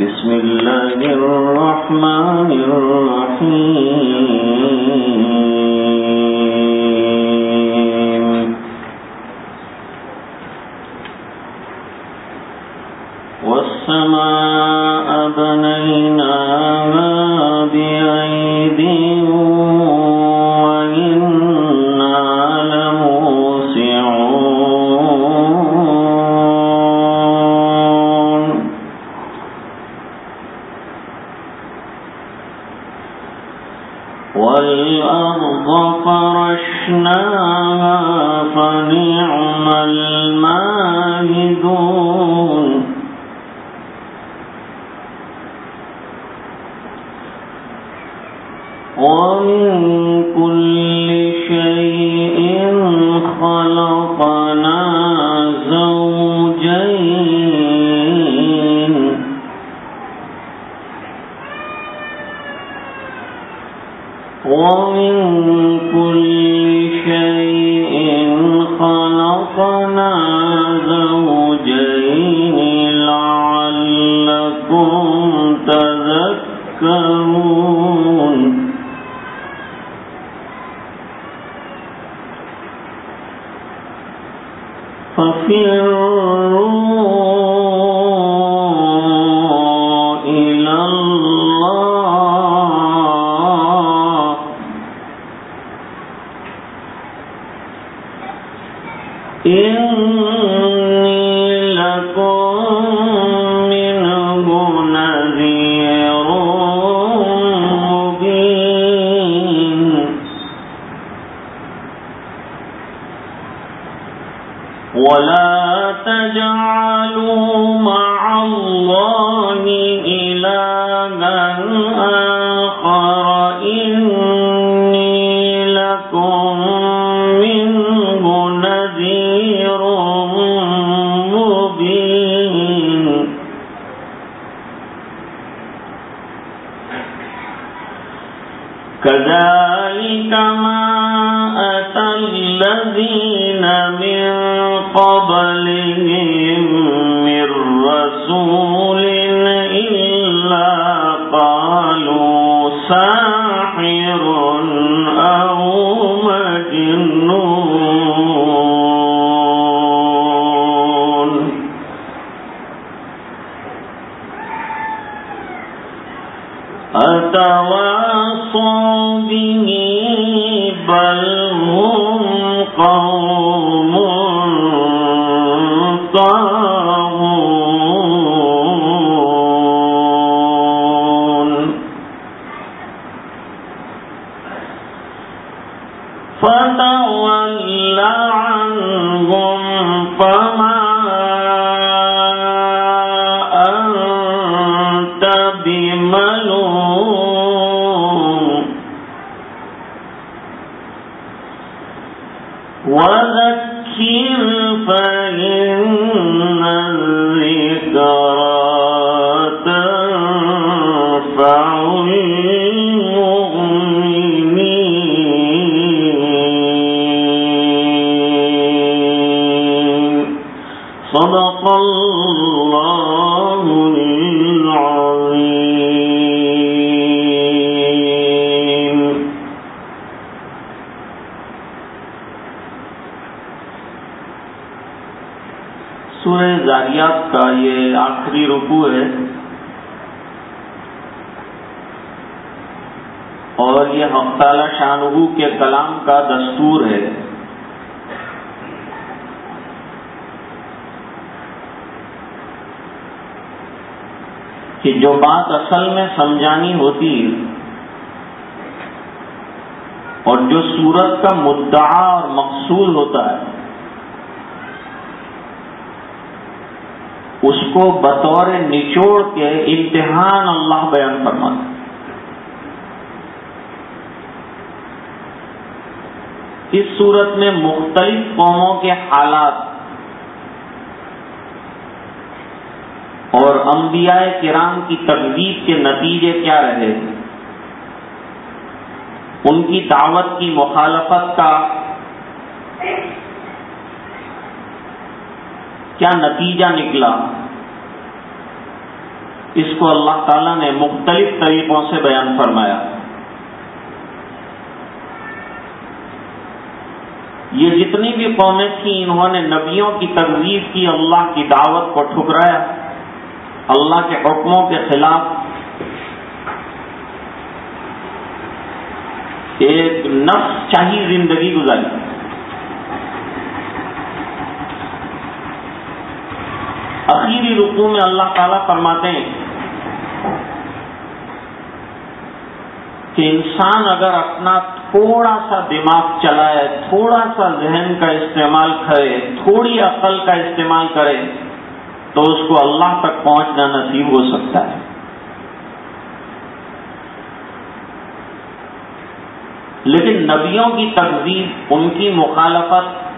بسم الله الرحمن الرحيم. والسماء بنيناها کا دستور ہے۔ کہ جو بات اصل میں سمجھانی ہوتی اور جو صورت کا مدعا اور مقصود ہوتا ہے، اس کو بطور نچوڑ کے امتحان اللہ بیان فرماتا اس صورت میں مختلف قوموں کے حالات اور انبیاء کرام کی تقریب کے نتیجے کیا رہے ان کی دعوت کی مخالفت کا کیا نتیجہ نکلا؟ اس کو اللہ تعالیٰ نے مختلف طریقوں سے بیان فرمایا۔ یہ جتنی بھی قومیں تھیں، انہوں نے نبیوں کی ترغیب کی اللہ کی دعوت کو ٹھکرایا۔ اللہ کے حکموں کے خلاف ایک نفس چاہی زندگی گزاری۔ اخیری رقو میں اللہ تعالیٰ فرماتے ہیں کہ انسان اگر اپنا تھوڑا سا دماغ چلائے، تھوڑا سا ذہن کا استعمال کرے، تھوڑی عقل کا استعمال کرے، تو اس کو اللہ تک پہنچنا نصیب ہو سکتا ہے۔ لیکن نبیوں کی تقزیب، ان کی مخالفت،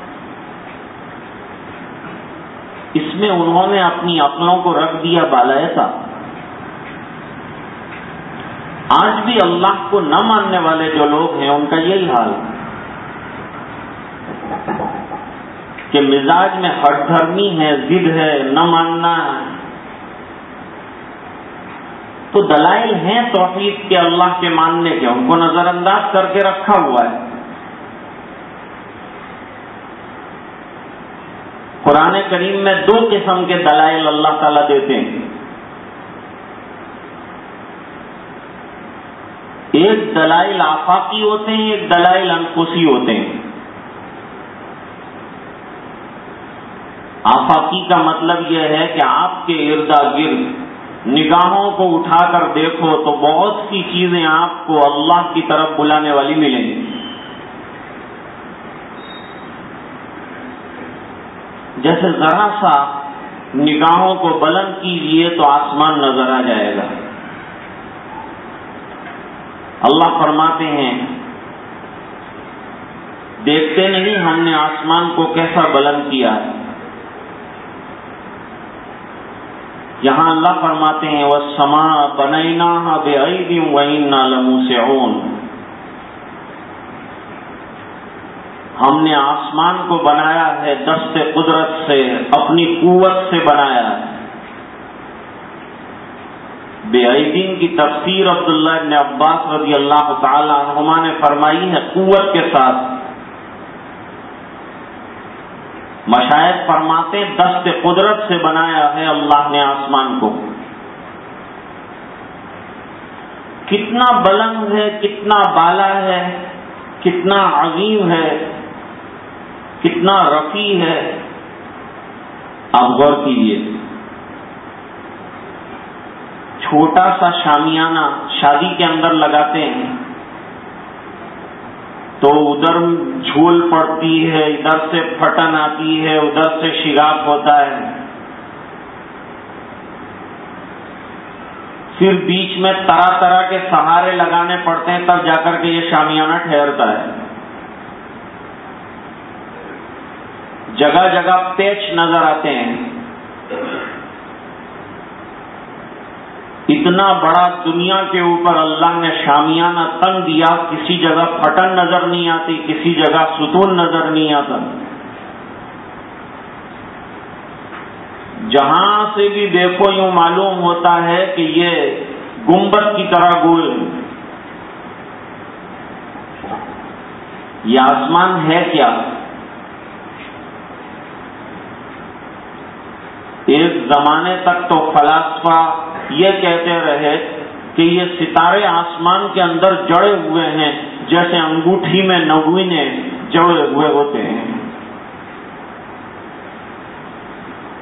اس میں انہوں نے اپنی عقلوں کو رکھ دیا بالائے تھا آج بھی اللہ کو نہ ماننے والے جو لوگ ہیں، ان کا یہی حال ہے۔ کہ مزاج میں ہر دھرمی ہے، ضد ہے، نہ ماننا ہے۔ تو دلائل ہیں توحید کے اللہ کے ماننے کے، ان کو نظر انداز کر کے رکھا ہوا ہے۔ قرآن کریم میں دو قسم کے دلائل اللہ تعالیٰ دیتے ہیں۔ ایک دلائل آفاقی ہوتے ہیں، ایک دلائل انفوسی ہوتے ہیں۔ آفاقی کا مطلب یہ ہے کہ آپ کے اردا گرد نگاہوں کو اٹھا کر دیکھو تو بہت سی چیزیں آپ کو اللہ کی طرف بلانے والی ملیں گی۔ جیسے ذرا سا نگاہوں کو بلند کیجیے تو آسمان نظر آ جائے گا۔ اللہ فرماتے ہیں، دیکھتے نہیں ہم نے آسمان کو کیسا بلند کیا۔ یہاں اللہ فرماتے ہیں وہ سما بنینا بے عید لمو سے ہم نے آسمان کو بنایا ہے، دست قدرت سے، اپنی قوت سے بنایا۔ ہے بے عیدین کی تفسیر عبداللہ ابن عباس رضی اللہ تعالی عنہما نے فرمائی ہے قوت کے ساتھ۔ مشاہد فرماتے دست قدرت سے بنایا ہے اللہ نے آسمان کو۔ کتنا بلند ہے، کتنا بالا ہے، کتنا عظیم ہے، کتنا رفیع ہے۔ آپ غور کیجیے چھوٹا سا شامیانہ شادی کے اندر لگاتے ہیں تو ادھر جھول پڑتی ہے، ادھر سے پھٹن آتی ہے، ادھر سے شگاف ہوتا ہے۔ پھر بیچ میں طرح طرح کے سہارے لگانے پڑتے ہیں، تب جا کر کے یہ شامیانہ ٹھہرتا ہے۔ جگہ جگہ پیچ نظر آتے ہیں۔ اتنا بڑا دنیا کے اوپر اللہ نے شامیانہ تن دیا، کسی جگہ پھٹن نظر نہیں آتی، کسی جگہ ستون نظر نہیں آتا۔ جہاں سے بھی دیکھو، یوں معلوم ہوتا ہے کہ یہ گنبد کی طرح گول یہ آسمان ہے کیا؟ ایک زمانے تک تو فلاسفہ یہ کہتے رہے کہ یہ ستارے آسمان کے اندر جڑے ہوئے ہیں، جیسے انگوٹھی میں نگوینے جڑے ہوئے ہوتے ہیں۔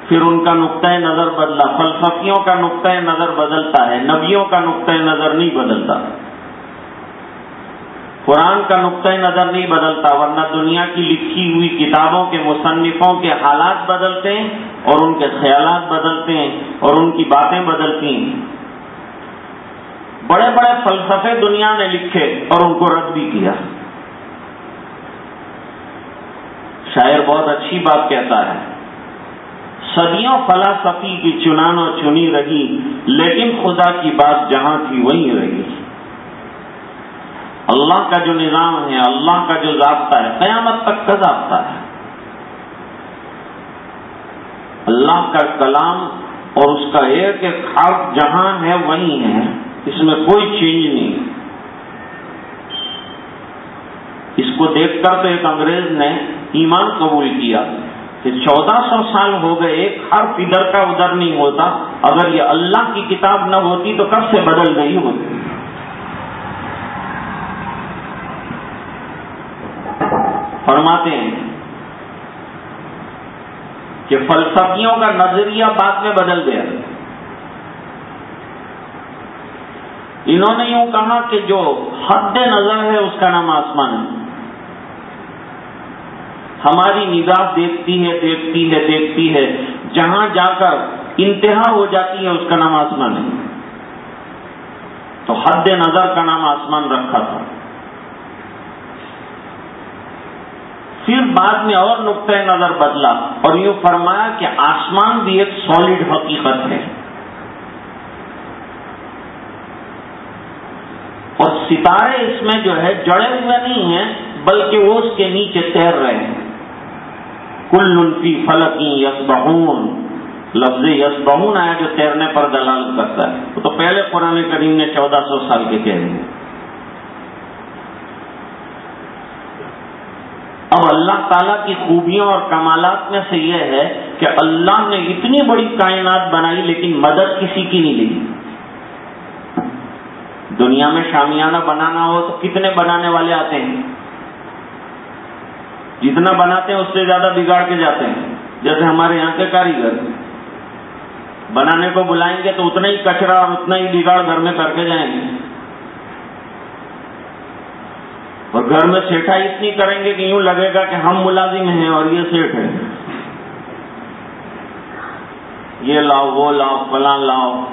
پھر ان کا نقطۂ نظر بدلا، فلسفیوں کا نقطۂ نظر بدلتا ہے، نبیوں کا نقطۂ نظر نہیں بدلتا۔ قرآن کا نقطۂ نظر نہیں بدلتا، ورنہ دنیا کی لکھی ہوئی کتابوں کے مصنفوں کے حالات بدلتے ہیں اور ان کے خیالات بدلتے ہیں اور ان کی باتیں بدلتی ہیں۔ بڑے بڑے فلسفے دنیا نے لکھے اور ان کو رد بھی کیا۔ شاعر بہت اچھی بات کہتا ہے، صدیوں فلاسفی کی چنانو چنی رہی، لیکن خدا کی بات جہاں تھی وہیں رہی۔ اللہ کا جو نظام ہے، اللہ کا جو ضابطہ ہے، قیامت تک کا ضابطہ ہے۔ اللہ کا کلام اور اس کا ایک ایک حرف جہاں ہے وہی ہے۔ اس میں کوئی چینج نہیں۔ اس کو دیکھ کر تو ایک انگریز نے ایمان قبول کیا کہ چودہ سو سال ہو گئے، ایک حرف ادھر کا ادھر نہیں ہوتا۔ اگر یہ اللہ کی کتاب نہ ہوتی تو کب سے بدل گئی ہوتی؟ فرماتے ہیں کہ فلسفیوں کا نظریہ بعد میں بدل گیا۔ انہوں نے یوں کہا کہ جو حد نظر ہے اس کا نام آسمان ہے۔ ہماری نگاہ دیکھتی ہے دیکھتی ہے دیکھتی ہے۔ جہاں جا کر انتہا ہو جاتی ہے، اس کا نام آسمان ہے۔ تو حد نظر کا نام آسمان رکھا تھا۔ پھر بعد میں اور نقطۂ نظر بدلا اور یوں فرمایا کہ آسمان بھی ایک سالڈ حقیقت ہے۔ اور ستارے اس میں جو ہے جڑے ہوئے نہیں ہیں، بلکہ وہ اس کے نیچے تیر رہے ہیں۔ کل فی فلکی یس بہون لفظ یس بہون آیا جو تیرنے پر دلال کرتا ہے۔ وہ تو پہلے قرآن کریم نے چودہ سو سال کے کہہ ہیں اب اللہ تعالیٰ کی خوبیوں اور کمالات میں سے یہ ہے کہ اللہ نے اتنی بڑی کائنات بنائی لیکن مدد کسی کی نہیں لی۔ دنیا میں شامیانہ بنانا ہو تو کتنے بنانے والے آتے ہیں؟ جتنا بناتے ہیں اس سے زیادہ بگاڑ کے جاتے ہیں۔ جیسے ہمارے یہاں کے کاریگر۔ بنانے کو بلائیں گے تو اتنا ہی کچرا اور اتنا ہی بگاڑ گھر میں کر کے جائیں گے۔ اور گھر میں سیٹھائی اتنی کریں گے کہ یوں لگے گا کہ ہم ملازم ہیں اور یہ سیٹ ہے۔ یہ لاؤ، وہ لاؤ فلاں لاؤ۔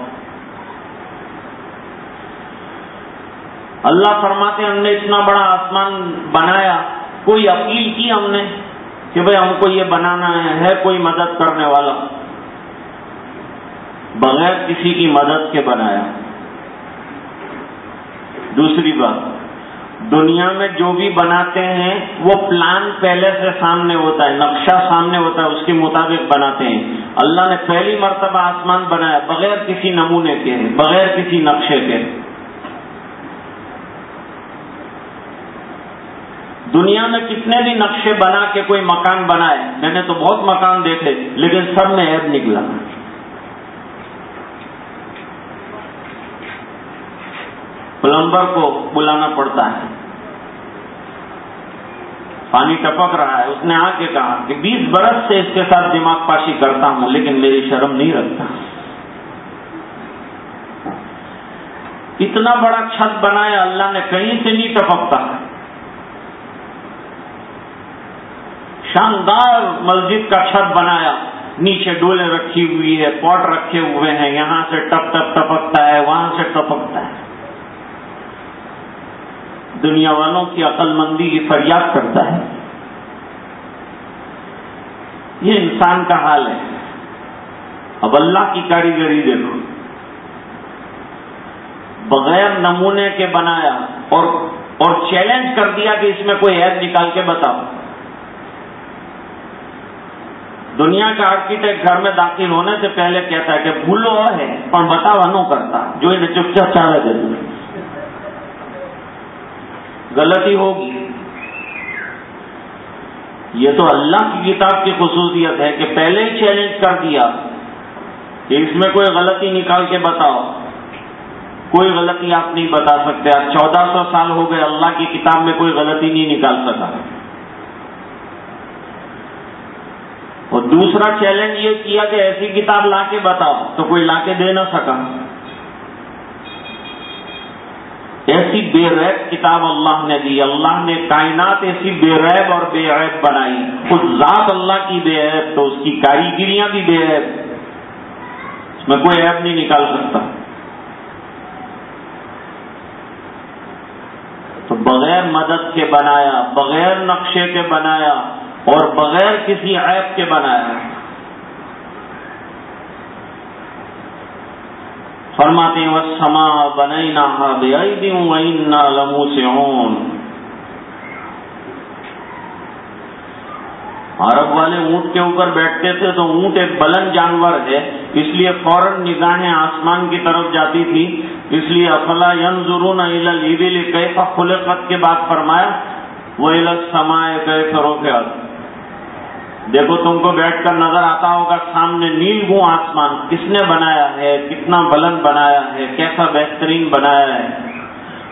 اللہ فرماتے ہم نے اتنا بڑا آسمان بنایا، کوئی اپیل کی ہم نے کہ بھائی ہم کو یہ بنانا ہے ہے کوئی مدد کرنے والا؟ بغیر کسی کی مدد کے بنایا۔ دوسری بات دنیا میں جو بھی بناتے ہیں، وہ پلان پہلے سے سامنے ہوتا ہے، نقشہ سامنے ہوتا ہے، اس کے مطابق بناتے ہیں۔ اللہ نے پہلی مرتبہ آسمان بنایا، بغیر کسی نمونے کے، بغیر کسی نقشے کے۔ دنیا میں کتنے بھی نقشے بنا کے کوئی مکان بنائے، میں نے تو بہت مکان دیکھے، لیکن سب میں عیب نکلا۔ پلمبر کو بلانا پڑتا ہے۔ پانی ٹپک رہا ہے۔ اس نے آ کے کہا کہ بیس برس سے اس کے ساتھ دماغ پاشی کرتا ہوں، لیکن میری شرم نہیں رکھتا۔ اتنا بڑا چھت بنایا، اللہ نے کہیں سے نہیں ٹپکتا۔ شاندار مسجد کا چھت بنایا۔ نیچے ڈولے رکھی ہوئی ہے پوٹ رکھے ہوئے ہیں۔ یہاں سے ٹپ ٹپ ٹپکتا ہے، وہاں سے ٹپکتا ہے۔ دنیا والوں کی عقل مندی کی فریاد کرتا ہے۔ یہ انسان کا حال ہے۔ اب اللہ کی کاریگری دیکھو۔ بغیر نمونے کے بنایا اور اور چیلنج کر دیا کہ اس میں کوئی ایپ نکال کے بتاؤ۔ دنیا کا آرکیٹیکٹ گھر میں داخل ہونے سے پہلے کہتا ہے کہ بھولو ہے اور بتاؤ انو کرتا جو انہیں چپ چپ چاہ دے غلطی ہوگی۔ یہ تو اللہ کی کتاب کی خصوصیت ہے کہ پہلے ہی چیلنج کر دیا کہ اس میں کوئی غلطی نکال کے بتاؤ۔ کوئی غلطی آپ نہیں بتا سکتے۔ آج چودہ سو سال ہو گئے، اللہ کی کتاب میں کوئی غلطی نہیں نکال سکا۔ اور دوسرا چیلنج یہ کیا کہ ایسی کتاب لا کے بتاؤ تو کوئی لا کے دے نہ سکا۔ ایسی بے ریب کتاب اللہ نے دی۔ اللہ نے کائنات ایسی بے ریب اور بے عیب بنائی۔ خود ذات اللہ کی بے عیب تو اس کی کاریگریاں بھی بے عیب۔ اس میں کوئی عیب نہیں نکال سکتا۔ تو بغیر مدد کے بنایا، بغیر نقشے کے بنایا اور بغیر کسی عیب کے بنایا۔ فرماتے ہیں سما بنائی نہ لمو سے عرب والے اونٹ کے اوپر بیٹھتے تھے تو اونٹ ایک بلند جانور ہے، اس لیے فوراً نگاہیں آسمان کی طرف جاتی تھی۔ اس لیے افلا ین ضرور کا کھلے قد کے بعد فرمایا وہ سمائے گئے کرو دیکھو تم کو بیٹھ کر نظر آتا ہوگا سامنے نیل گو آسمان کس نے بنایا ہے، کتنا بلند بنایا ہے، کیسا بہترین بنایا ہے۔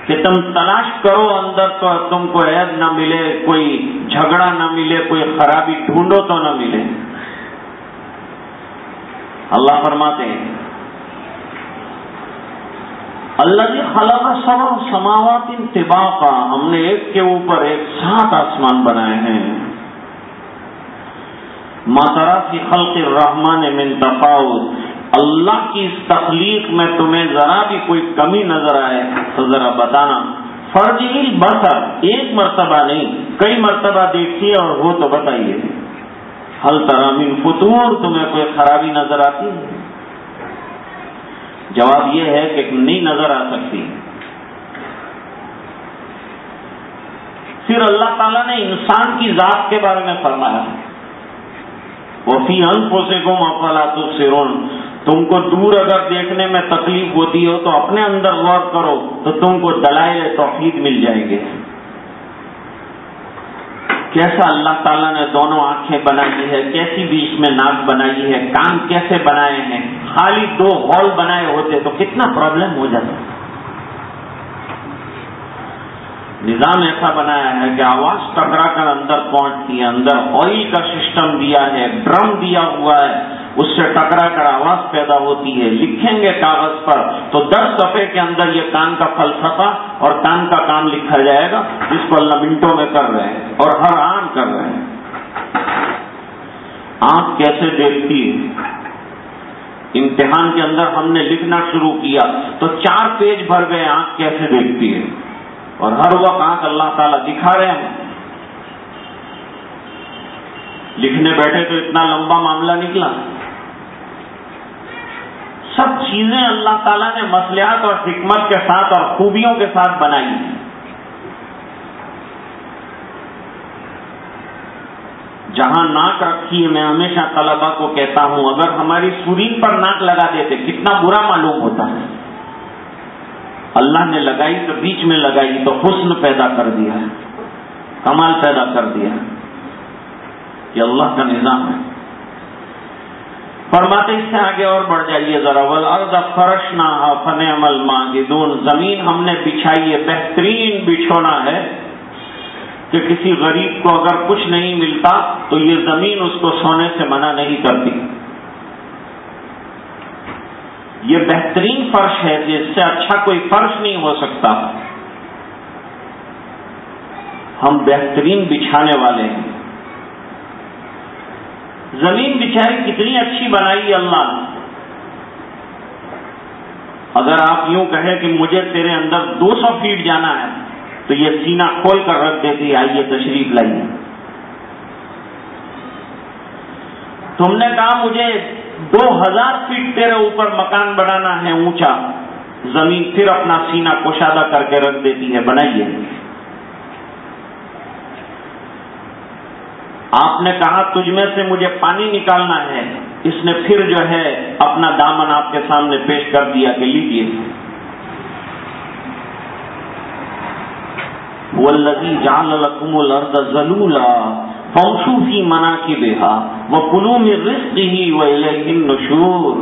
کہ تم تلاش کرو اندر تو تم کو عید نہ ملے، کوئی جھگڑا نہ ملے، کوئی خرابی ڈھونڈو تو نہ ملے۔ اللہ فرماتے ہیں اللہ جی خلا سوا سماوات انتباہ کا ہم نے ایک کے اوپر ایک سات آسمان بنائے ہیں۔ ماترا کی خلق الرحمان من تفاوت۔ اللہ کی اس تخلیق میں تمہیں ذرا بھی کوئی کمی نظر آئے تو ذرا بتانا۔ فرض بسر ایک مرتبہ نہیں، کئی مرتبہ دیکھیے اور ہو تو بتائیے۔ حل ترامین فطور، تمہیں کوئی خرابی نظر آتی ہے؟ جواب یہ ہے کہ نہیں نظر آ سکتی۔ پھر اللہ تعالیٰ نے انسان کی ذات کے بارے میں فرمایا۔ وہ فی ان پوسے کو مفلا سرون تم کو دور اگر دیکھنے میں تکلیف ہوتی ہو تو اپنے اندر غور کرو تو تم کو دلائل توحید مل جائیں گے۔ کیسا اللہ تعالیٰ نے دونوں آنکھیں بنائی ہے کیسی بیچ میں ناک بنائی ہے، کان کیسے بنائے ہیں؟ خالی دو ہال بنائے ہوتے تو کتنا پرابلم ہو جاتا۔ نظام ایسا بنایا ہے کہ آواز ٹکرا کر اندر پہنچتی ہے، اندر آئل کا سسٹم دیا ہے، ڈرم دیا ہوا ہے، اس سے ٹکرا کر آواز پیدا ہوتی ہے۔ لکھیں گے کاغذ پر تو دس صفحے کے اندر یہ کان کا فلسفہ اور کان کا کام لکھا جائے گا، جس کو اللہ منٹوں میں کر رہے ہیں اور ہر عام کر رہے ہیں۔ آنکھ کیسے دیکھتی ہے امتحان کے اندر ہم نے لکھنا شروع کیا تو چار پیج بھر گئے آنکھ کیسے دیکھتی ہے اور ہر وقت آنکھ اللہ تعالیٰ دکھا رہے ہیں۔ لکھنے بیٹھے تو اتنا لمبا معاملہ نکلا۔ سب چیزیں اللہ تعالیٰ نے مسلیات اور حکمت کے ساتھ اور خوبیوں کے ساتھ بنائی۔ جہاں ناک رکھی ہے، میں ہمیشہ طلبا کو کہتا ہوں، اگر ہماری سورین پر ناک لگا دیتے، کتنا برا معلوم ہوتا ہے۔ اللہ نے لگائی تو بیچ میں لگائی تو حسن پیدا کر دیا ہے، کمال پیدا کر دیا یہ اللہ کا نظام ہے۔ فرماتے اس سے آگے اور بڑھ جائیے ذرا۔ ول فرش نہ فن عمل مانگی دون زمین ہم نے بچھائی ہے، بہترین بچھونا ہے کہ کسی غریب کو اگر کچھ نہیں ملتا تو یہ زمین اس کو سونے سے منع نہیں کرتی۔ یہ بہترین فرش ہے جس سے اچھا کوئی فرش نہیں ہو سکتا۔ ہم بہترین بچھانے والے ہیں۔ زمین بچھائی کتنی اچھی بنائی اللہ نے۔ اگر آپ یوں کہیں کہ مجھے تیرے اندر دو سو فیٹ جانا ہے، تو یہ سینا کھول کر رکھ دیتی آئیے تشریف لائیے تم نے کہا مجھے دو ہزار فیٹ تیرے اوپر مکان بنانا ہے اونچا، زمین پھر اپنا سینا کشادہ کر کے رکھ دیتی ہے، بنائیے۔ آپ نے کہا، تجھ میں سے مجھے پانی نکالنا ہے۔ اس نے پھر جو ہے اپنا دامن آپ کے سامنے پیش کر دیا کہ لیجیے۔ وہ لگی جان لکم الرد زلولا فی منا کی بےحا وہ کلو میں رسک ہی وہ نشور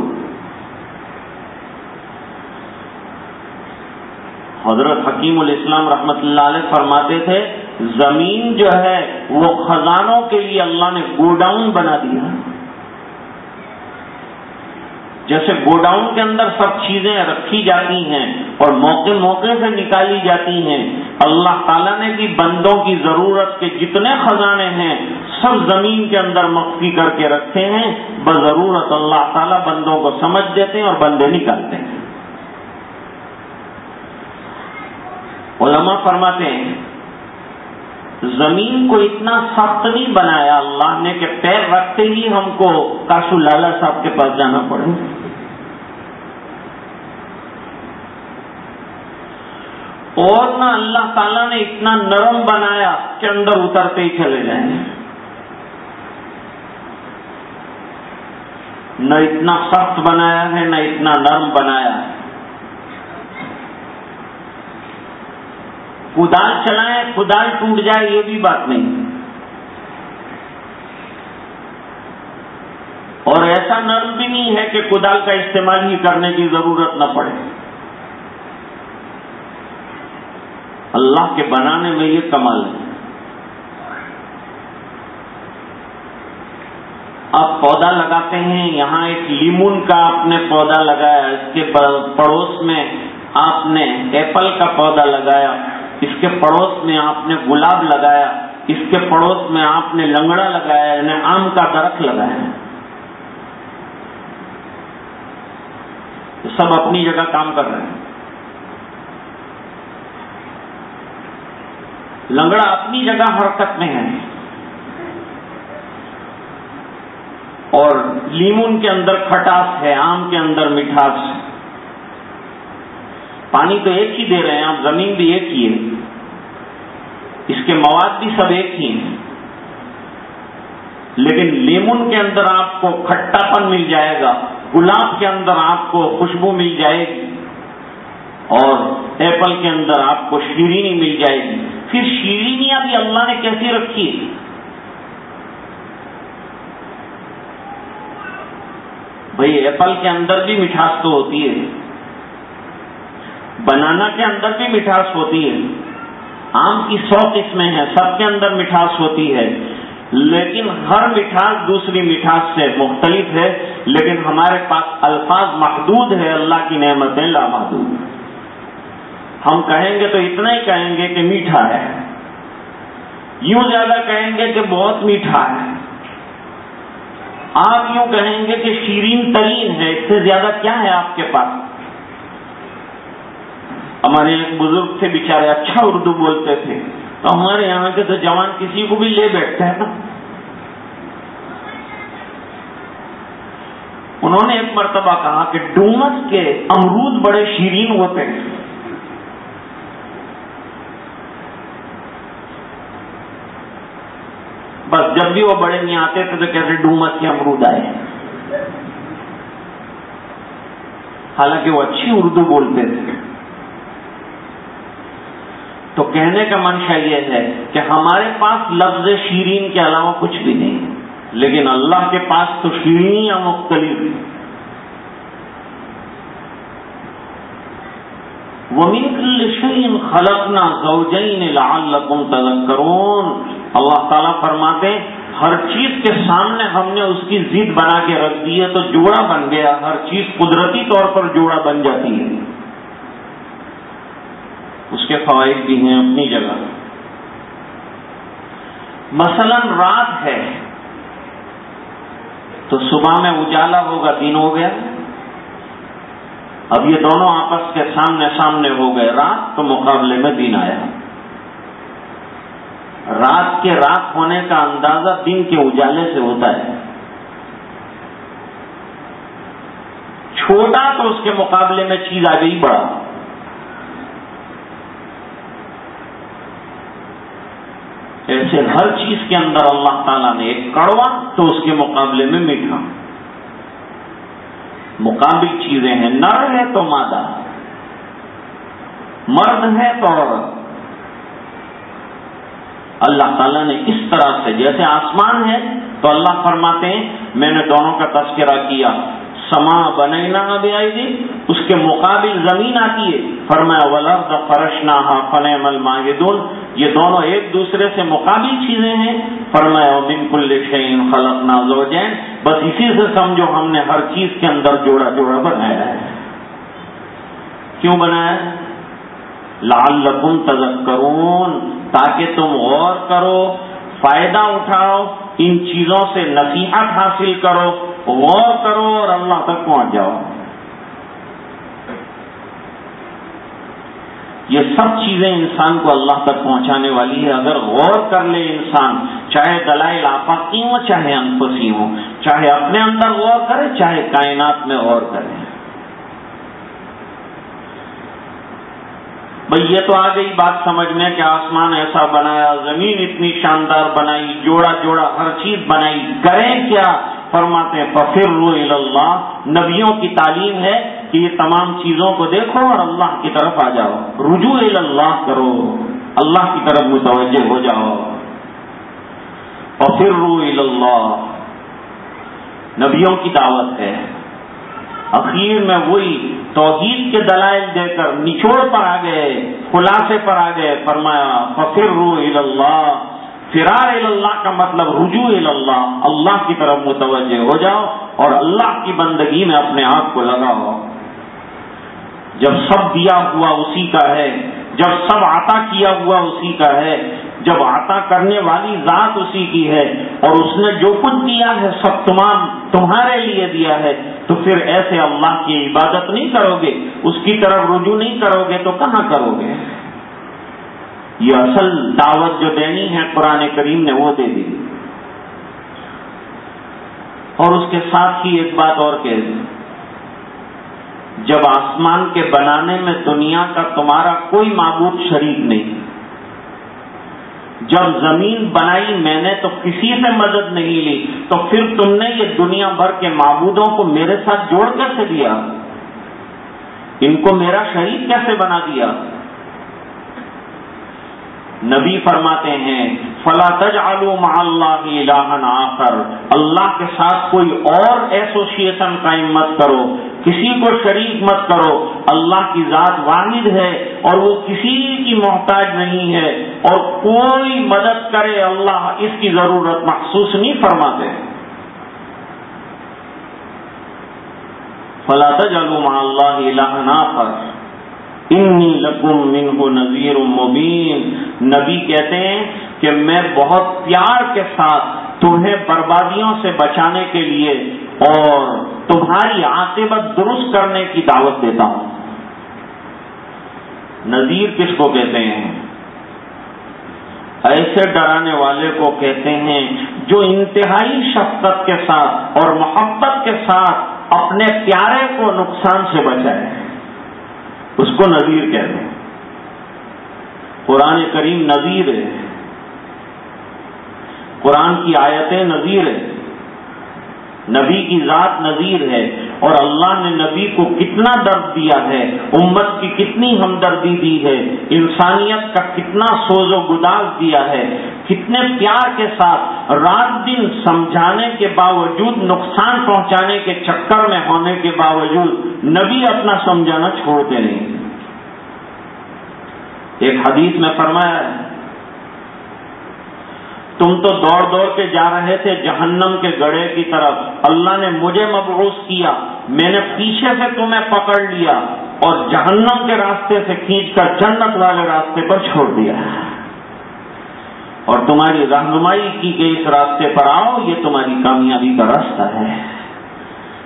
حضرت حکیم الاسلام رحمت اللہ علیہ فرماتے تھے، زمین جو ہے، وہ خزانوں کے لیے اللہ نے گوڈاؤن بنا دیا۔ جیسے گوڈاؤن کے اندر سب چیزیں رکھی جاتی ہیں اور موقع موقع سے نکالی جاتی ہیں، اللہ تعالیٰ نے بھی بندوں کی ضرورت کے جتنے خزانے ہیں سب زمین کے اندر مخفی کر کے رکھے ہیں، بضرورت اللہ تعالیٰ بندوں کو سمجھ دیتے ہیں اور بندے نکالتے ہیں۔ علماء فرماتے ہیں زمین کو اتنا سخت نہیں بنایا اللہ نے کہ پیر رکھتے ہی ہم کو کاسو لالا صاحب کے پاس جانا پڑے۔ اور نہ اللہ تعالیٰ نے اتنا نرم بنایا کہ اندر اترتے ہی چلے جائیں۔ نہ اتنا سخت بنایا ہے، نہ اتنا نرم بنایا ہے۔ کدال چلائیں کدال ٹوٹ جائے، یہ بھی بات نہیں۔ اور ایسا نرم بھی نہیں ہے کہ کدال کا استعمال ہی کرنے کی ضرورت نہ پڑے۔ اللہ کے بنانے میں یہ کمال ہے۔ آپ پودا لگاتے ہیں، یہاں ایک لیمون کا آپ نے پودا لگایا، اس کے پڑوس میں آپ نے ایپل کا پودا لگایا۔ اس کے پڑوس میں آپ نے گلاب لگایا، اس کے پڑوس میں آپ نے لنگڑا لگایا یعنی آم کا درخت لگایا۔ سب اپنی جگہ کام کر رہے ہیں۔ لنگڑا اپنی جگہ حرکت میں ہے۔ اور لیمون کے اندر کھٹاس ہے، آم کے اندر مٹھاس ہے۔ پانی تو ایک ہی دے رہے ہیں آپ زمین بھی ایک ہی ہے۔ اس کے مواد بھی سب ایک ہی ہیں۔ لیکن لیمون کے اندر آپ کو کھٹا پن مل جائے گا، گلاب کے اندر آپ کو خوشبو مل جائے گی، اور ایپل کے اندر آپ کو شیرینی مل جائے گی۔ پھر شیرینیاں بھی اللہ نے کیسی رکھی ہے بھائی، ایپل کے اندر بھی مٹھاس تو ہوتی ہے۔ بنانا کے اندر بھی مٹھاس ہوتی ہے۔ آم کی سو قسمیں ہیں، سب کے اندر مٹھاس ہوتی ہے۔ لیکن ہر مٹھاس دوسری مٹھاس سے مختلف ہے، لیکن ہمارے پاس الفاظ محدود ہے اللہ کی نعمتیں لامحدود۔ ہم کہیں گے تو اتنا ہی کہیں گے کہ میٹھا ہے۔ یوں زیادہ کہیں گے کہ بہت میٹھا ہے۔ آپ یوں کہیں گے کہ شیرین ترین ہے، اس سے زیادہ کیا ہے آپ کے پاس؟ ہمارے ایک بزرگ تھے بیچارے اچھا اردو بولتے تھے۔ تو ہمارے یہاں کے تو جوان کسی کو بھی لے بیٹھتے ہیں نا۔ انہوں نے ایک مرتبہ کہا کہ ڈومس کے امرود بڑے شیرین ہوتے ہیں۔ بس جب بھی وہ بڑے نہیں آتے تھے تو کہتے ڈومس کے امرود آئے۔ حالانکہ وہ اچھی اردو بولتے تھے۔ تو کہنے کا منشا یہ ہے کہ ہمارے پاس لفظ شیرین کے علاوہ کچھ بھی نہیں۔ لیکن اللہ کے پاس تو شیرین یا مختلف ومین خلقنا زوجین لعلکم تذکرون اللہ تعالیٰ فرماتے ہر چیز کے سامنے ہم نے اس کی ضد بنا کے رکھ دی ہے تو جوڑا بن گیا۔ ہر چیز قدرتی طور پر جوڑا بن جاتی ہے۔ اس کے فوائد بھی ہیں اپنی جگہ۔ مثلا رات ہے، تو صبح میں اجالا ہوگا، دن ہو گیا۔ اب یہ دونوں آپس کے سامنے سامنے ہو گئے، رات تو مقابلے میں دن آیا۔ رات کے رات ہونے کا اندازہ دن کے اجالے سے ہوتا ہے۔ چھوٹا تو اس کے مقابلے میں چیز آ گئی بڑا۔ یعنی ایسے ہر چیز کے اندر اللہ تعالیٰ نے ایک کڑوا تو اس کے مقابلے میں میٹھا۔ مقابل چیزیں ہیں، نر ہے تو مادہ، مرد ہے تو عورت۔ اللہ تعالیٰ نے اس طرح سے، جیسے آسمان ہے تو اللہ فرماتے ہیں، میں نے دونوں کا تذکرہ کیا۔ سما بنینا ابھی آئی تھی اس کے مقابل زمین آتی ہے فرمایا ولرد فرشنا فن مل ماہدون یہ دونوں ایک دوسرے سے مقابل چیزیں ہیں۔ فرمایا بن کل شعین خلق نازوجین بس اسی سے سمجھو، ہم نے ہر چیز کے اندر جوڑا جوڑا بنایا ہے۔ کیوں بنایا لال تذکرون، تاکہ تم غور کرو، فائدہ اٹھاؤ، ان چیزوں سے نصیحت حاصل کرو، غور کرو اور اللہ تک پہنچ جاؤ۔ یہ سب چیزیں انسان کو اللہ تک پہنچانے والی ہے۔ اگر غور کر لے انسان، چاہے دلائل آفاقی ہوں چاہے انفسی ہوں، چاہے اپنے اندر غور کرے، چاہے کائنات میں غور کرے۔ بھئی یہ تو آ گئی بات سمجھ میں کہ آسمان ایسا بنایا، زمین اتنی شاندار بنائی، جوڑا جوڑا ہر چیز بنائی۔ کریں کیا؟ فرماتے ہیں ففر اللہ نبیوں کی تعلیم ہے کہ یہ تمام چیزوں کو دیکھو اور اللہ کی طرف آ جاؤ۔ رجوع اللہ کرو۔ اللہ کی طرف متوجہ ہو جاؤ۔ ففر رو اللہ نبیوں کی دعوت ہے۔ اخیر میں وہی توحید کے دلائل دے کر نچوڑ پر آ گئے، خلاصے پر آ گئے۔ فرمایا ففر رو اللہ فرار اللہ کا مطلب رجوع اللہ اللہ کی طرف متوجہ ہو جاؤ اور اللہ کی بندگی میں اپنے آپ کو لگاؤ۔ جب سب دیا ہوا اسی کا ہے، جب سب عطا کیا ہوا اسی کا ہے، جب عطا کرنے والی ذات اسی کی ہے اور اس نے جو کچھ دیا ہے، سب تمام تمہارے لیے دیا ہے، تو پھر ایسے اللہ کی عبادت نہیں کرو گے، اس کی طرف رجوع نہیں کرو گے، تو کہاں کرو گے؟ یہ اصل دعوت جو دینی ہے، قرآن کریم نے وہ دے دی۔ اور اس کے ساتھ ہی ایک بات اور کہہ دی۔ جب آسمان کے بنانے میں دنیا کا تمہارا کوئی معبود شریک نہیں۔ جب زمین بنائی میں نے تو کسی سے مدد نہیں لی، تو پھر تم نے یہ دنیا بھر کے معبودوں کو میرے ساتھ جوڑ کیسے دیا؟ ان کو میرا شریک کیسے بنا دیا؟ نبی فرماتے ہیں، فلا تج مع اللہ الہن آخر۔ اللہ کے ساتھ کوئی اور ایسوسیشن قائم مت کرو۔ کسی کو شریک مت کرو، اللہ کی ذات واحد ہے اور وہ کسی کی محتاج نہیں ہے اور کوئی مدد کرے اللہ اس کی ضرورت محسوس نہیں فرماتے۔ فلا تج مع اللہ الہن آخر انی لکم منہ نذیر مبین۔ نبی کہتے ہیں کہ میں بہت پیار کے ساتھ تمہیں بربادیوں سے بچانے کے لیے اور تمہاری عاقبت درست کرنے کی دعوت دیتا ہوں۔ نذیر کس کو کہتے ہیں؟ ایسے ڈرانے والے کو کہتے ہیں جو انتہائی شفقت کے ساتھ اور محبت کے ساتھ اپنے پیارے کو نقصان سے بچائے۔ اس کو نذیر کہتے ہیں۔ قرآن کریم نذیر ہے۔ قرآن کی آیتیں نذیر ہے نبی کی ذات نذیر ہے اور اللہ نے نبی کو کتنا درد دیا ہے، امت کی کتنی ہمدردی دی ہے، انسانیت کا کتنا سوز و گداز دیا ہے، کتنے پیار کے ساتھ رات دن سمجھانے کے باوجود، نقصان پہنچانے کے چکر میں ہونے کے باوجود نبی اپنا سمجھانا چھوڑتے نہیں۔ ایک حدیث میں فرمایا ہے تم تو دوڑ دوڑ کے جا رہے تھے جہنم کے گڑے کی طرف۔ اللہ نے مجھے مبعوث کیا۔ میں نے پیچھے سے تمہیں پکڑ لیا اور جہنم کے راستے سے کھینچ کر جنت والے راستے پر چھوڑ دیا۔ اور تمہاری رہنمائی کی کہ اس راستے پر آؤ، یہ تمہاری کامیابی کا راستہ ہے۔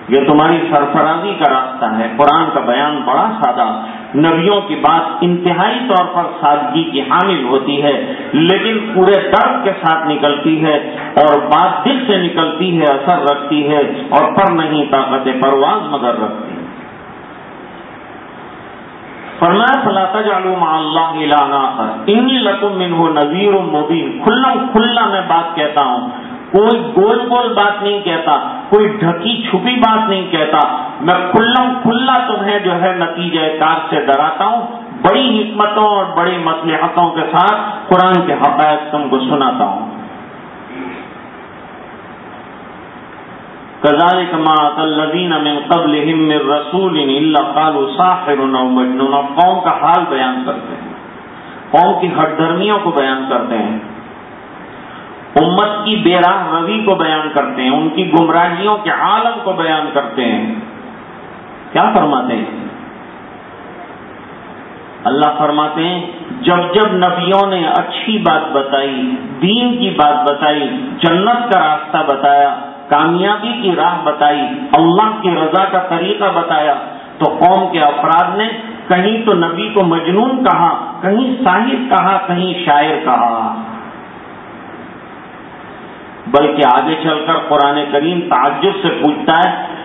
یہ تمہاری سرفرازی کا راستہ ہے۔ قرآن کا بیان بڑا سادہ۔ نبیوں کی بات انتہائی طور پر سادگی کی حامل ہوتی ہے، لیکن پورے درد کے ساتھ نکلتی ہے اور بات دل سے نکلتی ہے، اثر رکھتی ہے اور پر نہیں، طاقت پرواز مگر رکھتی ہے۔ فرمایا، فلا مع اللہ علانا انی لکم منہ نذیر مبین کھلا کھلا میں بات کہتا ہوں۔ کوئی گول گول بات نہیں کہتا، کوئی ڈھکی چھپی بات نہیں کہتا۔ میں کھلا کھلا تمہیں جو ہے نتیجہ کار سے ڈراتا ہوں، بڑی حکمتوں اور بڑی مسلحتوں کے ساتھ قرآن کے حقائق تم کو سناتا ہوں۔ کزال کمات الدین من قبل رسول مجنون، قوم کا حال بیان کرتے ہیں، قوم کی ہٹ دھرمیوں کو بیان کرتے ہیں۔ امت کی بے راہ روی کو بیان کرتے ہیں، ان کی گمراہیوں کے عالم کو بیان کرتے ہیں۔ کیا فرماتے ہیں؟ اللہ فرماتے ہیں، جب جب نبیوں نے اچھی بات بتائی، دین کی بات بتائی، جنت کا راستہ بتایا، کامیابی کی راہ بتائی، اللہ کی رضا کا طریقہ بتایا، تو قوم کے افراد نے کہیں تو نبی کو مجنون کہا، کہیں صاحب کہا، کہیں شاعر کہا۔ بلکہ آگے چل کر قرآن کریم تعجب سے پوچھتا ہے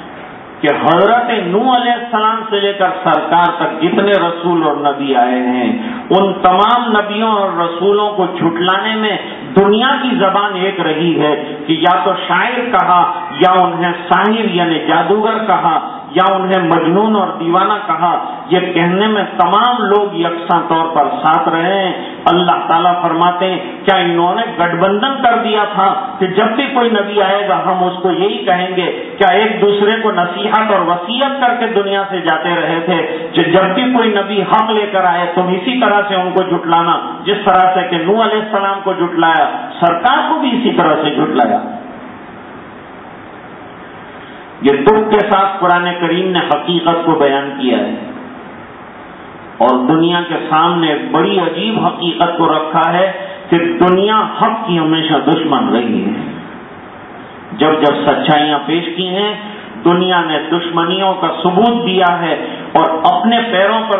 کہ حضرت نو علیہ السلام سے لے کر سرکار تک جتنے رسول اور نبی آئے ہیں، ان تمام نبیوں اور رسولوں کو چھٹلانے میں دنیا کی زبان ایک رہی ہے کہ یا تو شاعر کہا یا انہیں ساحر یعنی جادوگر کہا یا انہیں مجنون اور دیوانہ کہا، یہ کہنے میں تمام لوگ یکساں طور پر ساتھ رہے ہیں۔ اللہ تعالیٰ فرماتے ہیں، کیا انہوں نے گٹھ بندھن کر دیا تھا؟ کہ جب بھی کوئی نبی آئے گا، ہم اس کو یہی کہیں گے، کیا ایک دوسرے کو نصیحت اور وسیعت کر کے دنیا سے جاتے رہے تھے؟ کہ جب بھی کوئی نبی حق لے کر آئے، تم اسی طرح سے ان کو جٹلانا جس طرح سے کہ نو علیہ السلام کو جٹلایا سرکار کو بھی اسی طرح سے جٹلایا یہ دکھ کے ساتھ قرآن کریم نے حقیقت کو بیان کیا ہے۔ اور دنیا کے سامنے ایک بڑی عجیب حقیقت کو رکھا ہے کہ دنیا حق کی ہمیشہ دشمن رہی ہے۔ جب جب سچائیاں پیش کی ہیں، دنیا نے دشمنیوں کا ثبوت دیا ہے اور اپنے پیروں پر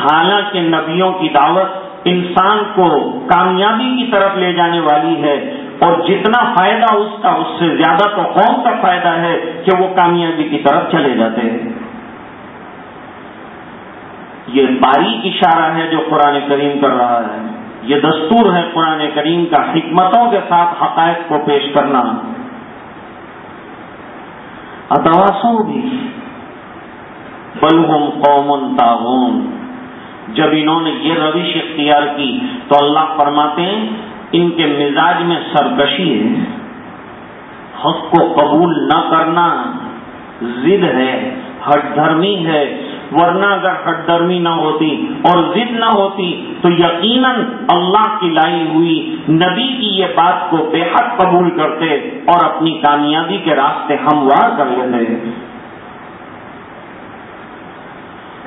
حالانکہ نبیوں کی دعوت انسان کو کامیابی کی طرف لے جانے والی ہے۔ اور جتنا فائدہ اس کا، اس سے زیادہ تو قوم کا فائدہ ہے کہ وہ کامیابی کی طرف چلے جاتے ہیں۔ یہ باریک اشارہ ہے جو قرآن کریم کر رہا ہے۔ یہ دستور ہے قرآن کریم کا حکمتوں کے ساتھ حقائق کو پیش کرنا۔ اتواسوں بھی۔ بلغم قوم تعاون جب انہوں نے یہ روش اختیار کی تو اللہ فرماتے ہیں ان کے مزاج میں سرکشی ہے۔ حق کو قبول نہ کرنا ضد ہے ہٹ دھرمی ہے۔ ورنہ اگر ہٹ دھرمی نہ ہوتی اور ضد نہ ہوتی تو یقیناً اللہ کی لائی ہوئی نبی کی یہ بات کو بے حد قبول کرتے اور اپنی کامیابی کے راستے ہموار کر لیتے۔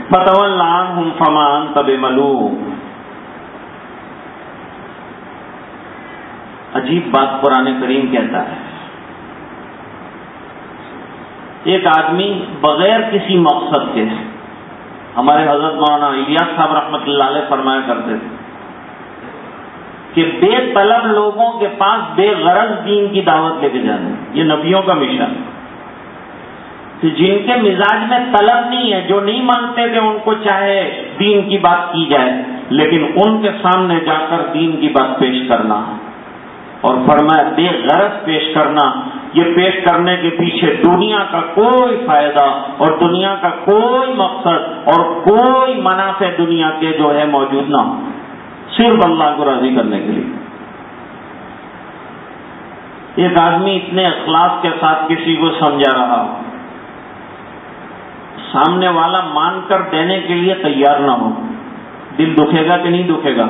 فتول ہوں فمان تب ملو عجیب بات قرآن کریم کہتا ہے۔ ایک آدمی بغیر کسی مقصد کے ہمارے حضرت مولانا الیاس صاحب رحمۃ اللہ علیہ فرمایا کرتے تھے کہ بے طلب لوگوں کے پاس بے غرض دین کی دعوت لے کے جانا۔ یہ نبیوں کا مشن۔ کہ جن کے مزاج میں طلب نہیں ہے، جو نہیں مانتے کہ ان کو چاہے دین کی بات کی جائے، لیکن ان کے سامنے جا کر دین کی بات پیش کرنا۔ ہے اور فرمایا بے غرض پیش کرنا، یہ پیش کرنے کے پیچھے دنیا کا کوئی فائدہ اور دنیا کا کوئی مقصد اور کوئی منافع دنیا کے جو ہے موجود نہ ہو۔ صرف اللہ کو راضی کرنے کے لیے۔ ایک آدمی اتنے اخلاق کے ساتھ کسی کو سمجھا رہا ہو، سامنے والا مان کر دینے کے لیے تیار نہ ہو، دل دکھے گا کہ نہیں دکھے گا؟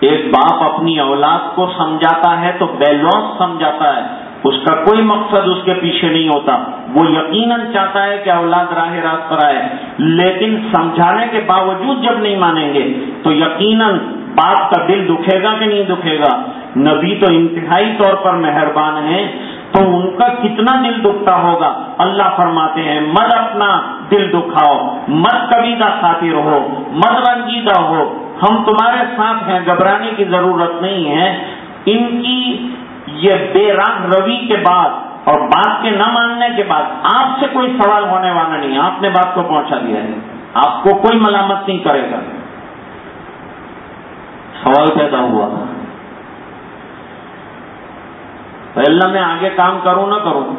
ایک باپ اپنی اولاد کو سمجھاتا ہے تو بے لوس سمجھاتا ہے۔ اس کا کوئی مقصد اس کے پیچھے نہیں ہوتا۔ وہ یقیناً چاہتا ہے کہ اولاد راہ راست پر آئے۔ لیکن سمجھانے کے باوجود جب نہیں مانیں گے تو یقیناً باپ کا دل دکھے گا کہ نہیں دکھے گا۔ نبی تو انتہائی طور پر مہربان ہیں۔ تو ان کا کتنا دل دکھتا ہوگا۔ اللہ فرماتے ہیں، مت اپنا دل دکھاؤ۔ مت کبھی کا خاطر ہو۔ مت رنجیدہ ہو۔ ہم تمہارے ساتھ ہیں، گھبرانے کی ضرورت نہیں ہے۔ ان کی یہ بے راہ روی کے بعد اور بات کے نہ ماننے کے بعد آپ سے کوئی سوال ہونے والا نہیں، آپ نے بات کو پہنچا دیا ہے۔ آپ کو کوئی ملامت نہیں کرے گا۔ سوال پیدا ہوا۔ اللہ میں آگے کام کروں نہ کروں۔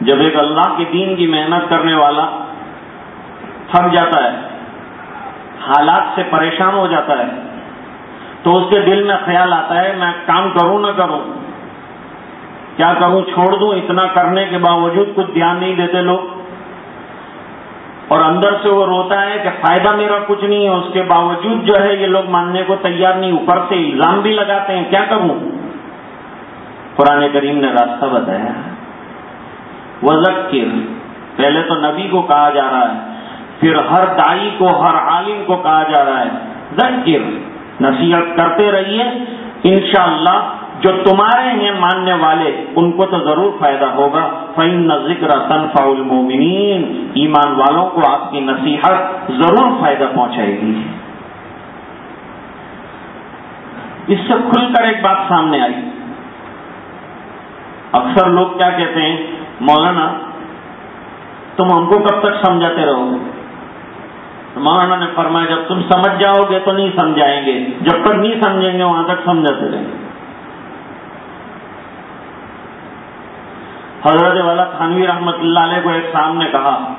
جب ایک اللہ کے دین کی محنت کرنے والا تھک جاتا ہے حالات سے پریشان ہو جاتا ہے۔ تو اس کے دل میں خیال آتا ہے، میں کام کروں نہ کروں۔ کیا کروں؟ چھوڑ دوں۔ اتنا کرنے کے باوجود کچھ دھیان نہیں دیتے لوگ۔ اور اندر سے وہ روتا ہے کہ فائدہ میرا کچھ نہیں ہے۔ اس کے باوجود جو ہے، یہ لوگ ماننے کو تیار نہیں، اوپر سے الزام بھی لگاتے ہیں۔ کیا کروں؟ قرآن کریم نے راستہ بتایا۔ وزکر پہلے تو نبی کو کہا جا رہا ہے۔ پھر ہر دائی کو، ہر عالم کو کہا جا رہا ہے، ذکر، نصیحت کرتے رہیے۔ انشاءاللہ جو تمہارے ہیں ماننے والے، ان کو تو ضرور فائدہ ہوگا۔ فعین ذکر تنفا المومنین ایمان والوں کو آپ کی نصیحت ضرور فائدہ پہنچائے گی۔ اس سے کھل کر ایک بات سامنے آئی۔ اکثر لوگ کیا کہتے ہیں، مولانا، تم ہم کو کب تک سمجھاتے رہو گے؟ مولانا نے فرمایا، جب تم سمجھ جاؤ گے تو نہیں سمجھائیں گے۔ جب تک نہیں سمجھیں گے وہاں تک سمجھاتے رہیں گے۔ حضرت والا خانوی رحمت اللہ علیہ کو ایک سامنے کہا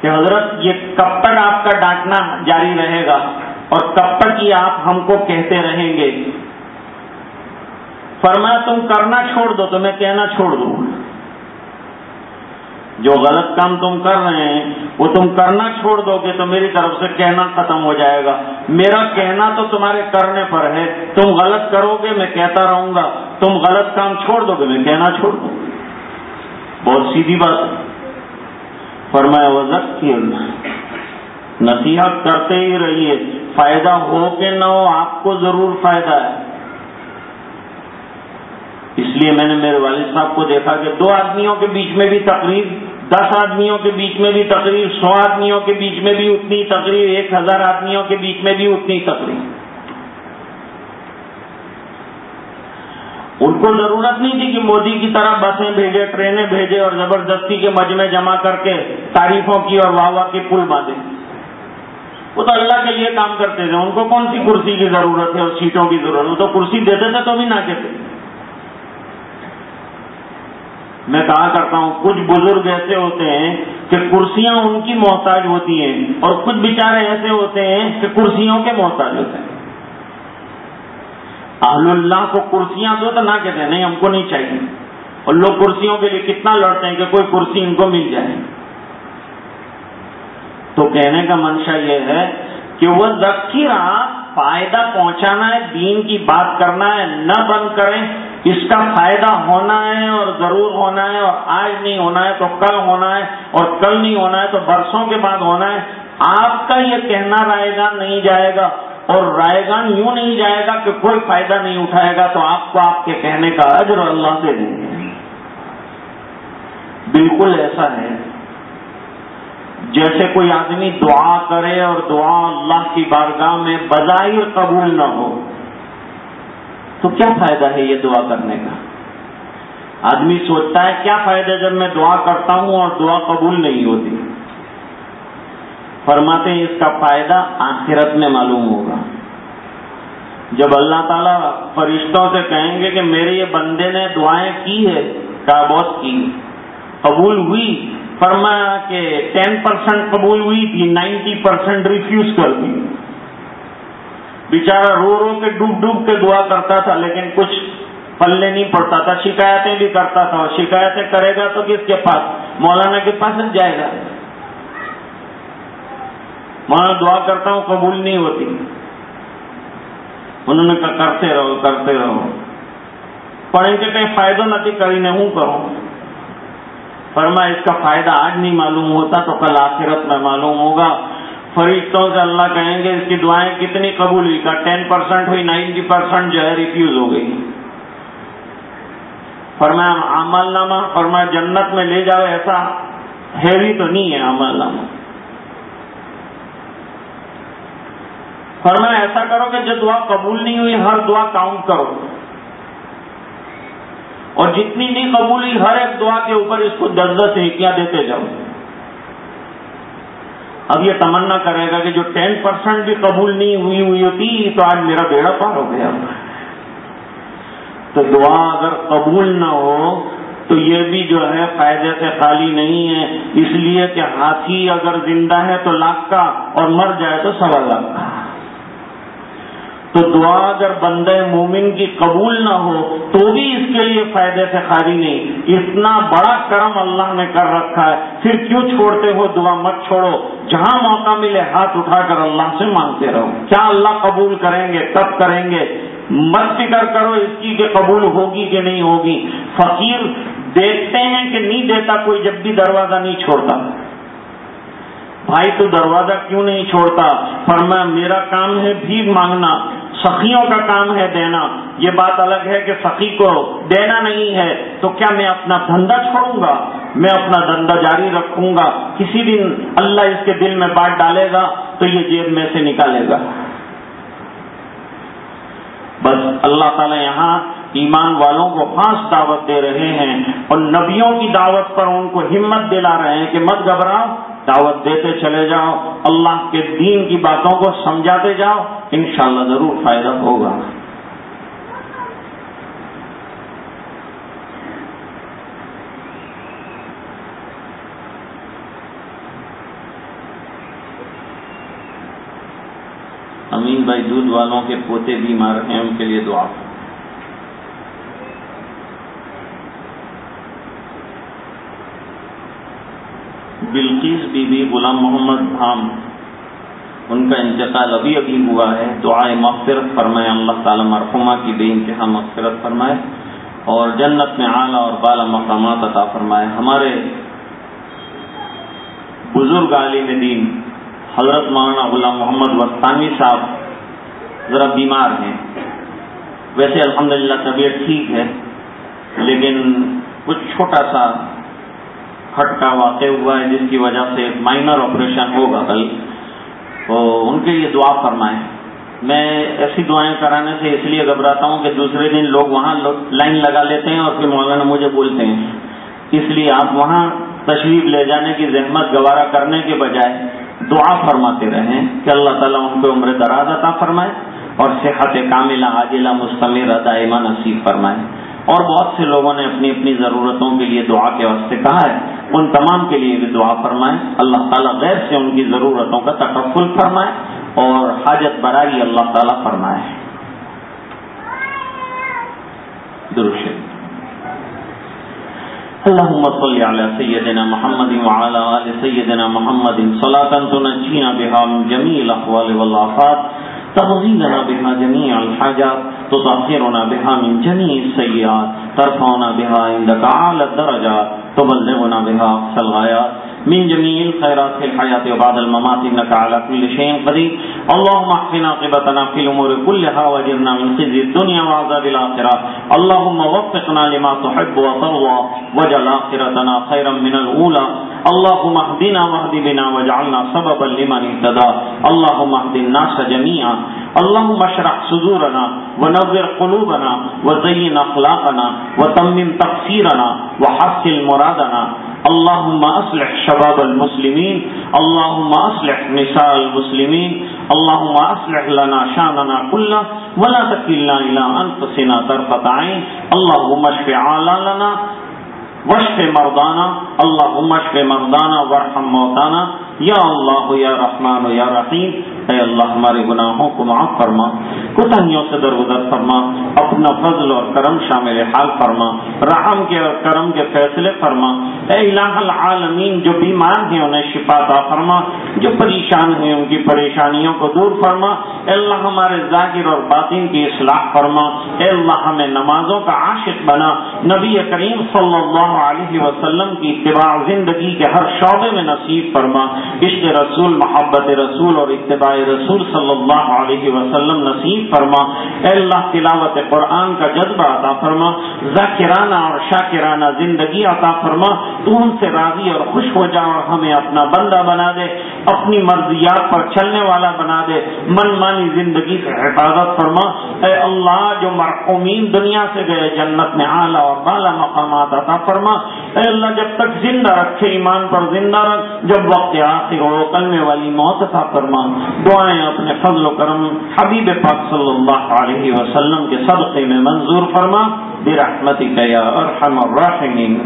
کہ حضرت، یہ کب تک آپ کا ڈانٹنا جاری رہے گا اور کب تک یہ آپ ہم کو کہتے رہیں گے؟ فرمایا، تم کرنا چھوڑ دو، تو میں کہنا چھوڑ دوں۔ جو غلط کام تم کر رہے ہیں، وہ تم کرنا چھوڑ دو گے تو میری طرف سے کہنا ختم ہو جائے گا۔ میرا کہنا تو تمہارے کرنے پر ہے۔ تم غلط کرو گے، میں کہتا رہوں گا۔ تم غلط کام چھوڑ دو گے، میں کہنا چھوڑ دوں۔ بہت سیدھی بات ہے۔ فرمایا وزق کی نصیحت کرتے ہی رہیے۔ فائدہ ہو کہ نہ ہو، آپ کو ضرور فائدہ ہے۔ اس لیے میں نے میرے والد صاحب کو دیکھا کہ دو آدمیوں کے بیچ میں بھی تقریب دس آدمیوں کے بیچ میں بھی تقریب سو آدمیوں کے بیچ میں بھی اتنی تقریب ایک ہزار آدمیوں کے بیچ میں بھی اتنی تقریب ان کو ضرورت نہیں تھی کہ مودی کی طرح بسیں بھیجے، ٹرینیں بھیجے اور زبردستی کے مجمع جمع کر کے تعریفوں کی اور واہ واہ کے پل باندھے۔ وہ تو اللہ کے لیے کام کرتے تھے۔ ان کو کون سی کرسی کی ضرورت ہے؟ اور سیٹوں کی ضرورت وہ تو کرسی دیتے تھے تو بھی نہ کہتے میں کہا کرتا ہوں، کچھ بزرگ ایسے ہوتے ہیں کہ کرسیاں ان کی محتاج ہوتی ہیں اور کچھ بیچارے ایسے ہوتے ہیں کہ کرسیوں کے محتاج ہوتے ہیں۔ اہل اللہ کو کرسیاں دو تو نہ کہتے ہیں نہیں، ہم کو نہیں چاہیے۔ اور لوگ کرسیوں کے لیے کتنا لڑتے ہیں کہ کوئی کرسی ان کو مل جائے۔ تو کہنے کا منشا یہ ہے کہ وہ ذخیرہ فائدہ پہنچانا ہے، دین کی بات کرنا ہے، نہ بند کریں۔ اس کا فائدہ ہونا ہے اور ضرور ہونا ہے اور آج نہیں ہونا ہے تو کل ہونا ہے اور کل نہیں ہونا ہے تو برسوں کے بعد ہونا ہے۔ آپ کا یہ کہنا رائے گا نہیں جائے گا اور رائے گان یوں نہیں جائے گا کہ کوئی فائدہ نہیں اٹھائے گا تو آپ کو آپ کے کہنے کا اجر اللہ دے دیں گے بالکل ایسا ہے۔ جیسے کوئی آدمی دعا کرے اور دعا اللہ کی بارگاہ میں بظاہر قبول نہ ہو۔ تو کیا فائدہ ہے یہ دعا کرنے کا؟ آدمی سوچتا ہے کیا فائدہ جب میں دعا کرتا ہوں اور دعا قبول نہیں ہوتی؟ فرماتے ہیں اس کا فائدہ آخرت میں معلوم ہوگا۔ جب اللہ تعالیٰ فرشتوں سے کہیں گے کہ میرے یہ بندے نے دعائیں کی ہے کیا بہت کی، قبول ہوئی، فرمایا کہ ٹین پرسینٹ قبول ہوئی تھی نائنٹی پرسینٹ ریفیوز کر دی۔ بیچارہ رو رو کے ڈوب ڈوب کے دعا کرتا تھا، لیکن کچھ پلے نہیں پڑتا تھا، شکایتیں بھی کرتا تھا۔ اور شکایتیں کرے گا تو کس کے پاس؟ مولانا کے پاس جائے گا۔ مولانا دعا کرتا ہوں، قبول نہیں ہوتی۔ انہوں نے کہا، کرتے رہو کرتے رہو۔ پڑھیں کے کہیں، فائدہ نہ تھی کری نہیں ہوں کروں۔ فرما اس کا فائدہ آج نہیں معلوم ہوتا، تو کل آخرت میں معلوم ہوگا۔ فرشتوں سے اللہ کہیں گے، اس کی دعائیں کتنی قبول ہوئی؟ کا ٹین پرسینٹ ہوئی نائنٹی پرسینٹ جو ہے ریفیوز ہو گئی۔ فرمایا، عمل نامہ، فرمایا، جنت میں لے جاؤ، ایسا ہیوی تو نہیں ہے عمل نامہ۔ فرمایا، ایسا کرو کہ جو دعا قبول نہیں ہوئی، ہر دعا کاؤنٹ کرو۔ اور جتنی نہیں قبول ہوئی، ہر ایک دعا کے اوپر اس کو دس دس نیکیاں دیتے جاؤ۔ اب یہ تمنا کرے گا کہ جو ٹین پرسینٹ بھی قبول نہیں ہوئی ہوئی ہوتی، تو آج میرا بیڑا پار ہو گیا۔ تو دعا اگر قبول نہ ہو، تو یہ بھی جو ہے فائدے سے خالی نہیں ہے۔ اس لیے کہ ہاتھی اگر زندہ ہے تو لاکھ کا اور مر جائے تو سوا لاکھ کا۔ تو دعا اگر بندے مومن کی قبول نہ ہو تو بھی اس کے لیے فائدے سے خالی نہیں۔ اتنا بڑا کرم اللہ نے کر رکھا ہے۔ پھر کیوں چھوڑتے ہو؟ دعا مت چھوڑو۔ جہاں موقع ملے ہاتھ اٹھا کر اللہ سے مانگتے رہو۔ کیا اللہ قبول کریں گے؟ کب کریں گے۔ مت فکر کرو اس کی کہ قبول ہوگی کہ نہیں ہوگی۔ فقیر دیکھتے ہیں کہ نہیں دیتا، کوئی جب بھی دروازہ نہیں چھوڑتا۔ بھائی تو دروازہ کیوں نہیں چھوڑتا؟ فرمایا، میرا کام ہے بھیگ مانگنا۔ سخیوں کا کام ہے دینا۔ یہ بات الگ ہے کہ سخی کو دینا نہیں ہے۔ تو کیا میں اپنا دھندا چھوڑوں گا؟ میں اپنا دھندا جاری رکھوں گا۔ کسی دن اللہ اس کے دل میں بات ڈالے گا تو یہ جیب میں سے نکالے گا۔ بس اللہ تعالی یہاں ایمان والوں کو خاص دعوت دے رہے ہیں اور نبیوں کی دعوت پر ان کو ہمت دلا رہے ہیں کہ مت گھبراؤ۔ دعوت دیتے چلے جاؤ، اللہ کے دین کی باتوں کو سمجھاتے جاؤ، انشاءاللہ ضرور فائدہ ہوگا۔ امین بھائی دودھ والوں کے پوتے بیمار ہیں، ان کے لیے دعا۔ بلقیس بی بی غلام محمد بھام ان کا انتقال ابھی ابھی ہوا ہے۔ دعائے مغفرت فرمائے، اللہ تعالی مرحومہ کی بے انتہا مغفرت فرمائے اور جنت میں اعلیٰ اور بالا مقامات عطا فرمائے۔ ہمارے بزرگ عالم دین، حضرت مولانا غلام محمد وسطانی صاحب ذرا بیمار ہیں۔ ویسے الحمدللہ طبیعت ٹھیک ہے، لیکن کچھ چھوٹا سا کھٹکا واقع ہوا ہے جس کی وجہ سے مائنر آپریشن ہوگا۔ کل ان کے لیے دعا فرمائیں۔ میں ایسی دعائیں کرانے سے اس لیے گھبراتا ہوں کہ دوسرے دن لوگ وہاں لائن لگا لیتے ہیں اور پھر مولانا مجھے بولتے ہیں۔ اس لیے آپ وہاں تشریف لے جانے کی زحمت گوارا کرنے کے بجائے دعا فرماتے رہیں۔ کہ اللہ تعالیٰ ان کو عمر دراز عطا فرمائے اور صحت کاملہ عاجلہ مستمر دائمہ نصیب فرمائے۔ اور بہت سے لوگوں نے اپنی اپنی ضرورتوں کے لیے دعا کے واسطے کہا ہے، ان تمام کے لیے بھی دعا فرمائیں۔ اللہ تعالیٰ غیر سے ان کی ضرورتوں کا تکفل فرمائے اور حاجت برائی اللہ تعالیٰ فرمائے۔ درشن اللهم صل على سيدنا محمد وعلى آل سيدنا محمد صلاة تنجينا بها من جميع الأحوال والآفات۔ تغذي بها جميع الحاجات، تطهرنا بها من جميع السيئات ترفعنا بها عندك اعلى الدرجات، تبلغنا بها أقصى الغايات من جميع الخيرات في الحياة وبعد الممات إنك على كل شيء قدير. اللهم احفنا قبتنا في الأمور كلها وجرنا من خزي الدنيا وعذاب الآخرة. اللهم وفقنا لما تحب وترضى وجل آخرتنا خيرا من الأولى. اللهم اهدنا واهد بنا واجعلنا سببا لمن اهتدى. اللهم اهد الناس جميعا. اللهم اشرح صدورنا ونور قلوبنا وزين أخلاقنا وتمم تقصيرنا وحسن مرادنا. اللهم اصلح شباب المسلمين، اللهم اصلح نساء المسلمين، اللهم اصلح لنا شاننا كله، ولا تكلنا الى انفسنا طرفة عين. اللهم اشف عالنا واشف مرضانا، اللهم اشف مرضانا، وارحم موتانا. یا اللہ یا رحمان یا رحیم، اے اللہ ہمارے گناہوں کو معاف فرما کتنیوں سے درگزر فرما، اپنا فضل اور کرم شامل حال فرما، رحم کے اور کرم کے فیصلے فرما۔ اے الہ العالمین، جو بیمار ہیں انہیں شفا دا فرما، جو پریشان ہیں ان کی پریشانیوں کو دور فرما۔ اے اللہ ہمارے ظاہر اور باطن کی اصلاح فرما۔ اے اللہ ہمیں نمازوں کا عاشق بنا۔ نبی کریم صلی اللہ علیہ وسلم کی اتباع زندگی کے ہر شعبے میں نصیب فرما۔ عشق رسول، محبت رسول اور اتباع رسول صلی اللہ علیہ وسلم نصیب فرما۔ اے اللہ، تلاوت قرآن کا جذبہ عطا فرما۔ ذاکرانہ اور شاکرانہ زندگی عطا فرما۔ تو ان سے راضی اور خوش ہو جا اور ہمیں اپنا بندہ بنا دے۔ اپنی مرضیات پر چلنے والا بنا دے۔ من مانی زندگی سے حفاظت فرما۔ اے اللہ، جو مرحومین دنیا سے گئے، جنت میں اعلیٰ اور بالا مقامات عطا فرما۔ اے اللہ، جب تک زندہ رکھے، ایمان پر زندہ رکھ۔ جب وقت آ آخر و کلمے والی موت تھا فرما دعائیں اپنے فضل و کرم حبیب پاک صلی اللہ علیہ وسلم کے صدقے میں منظور فرما۔ برحمتک یا ارحم الراحمین۔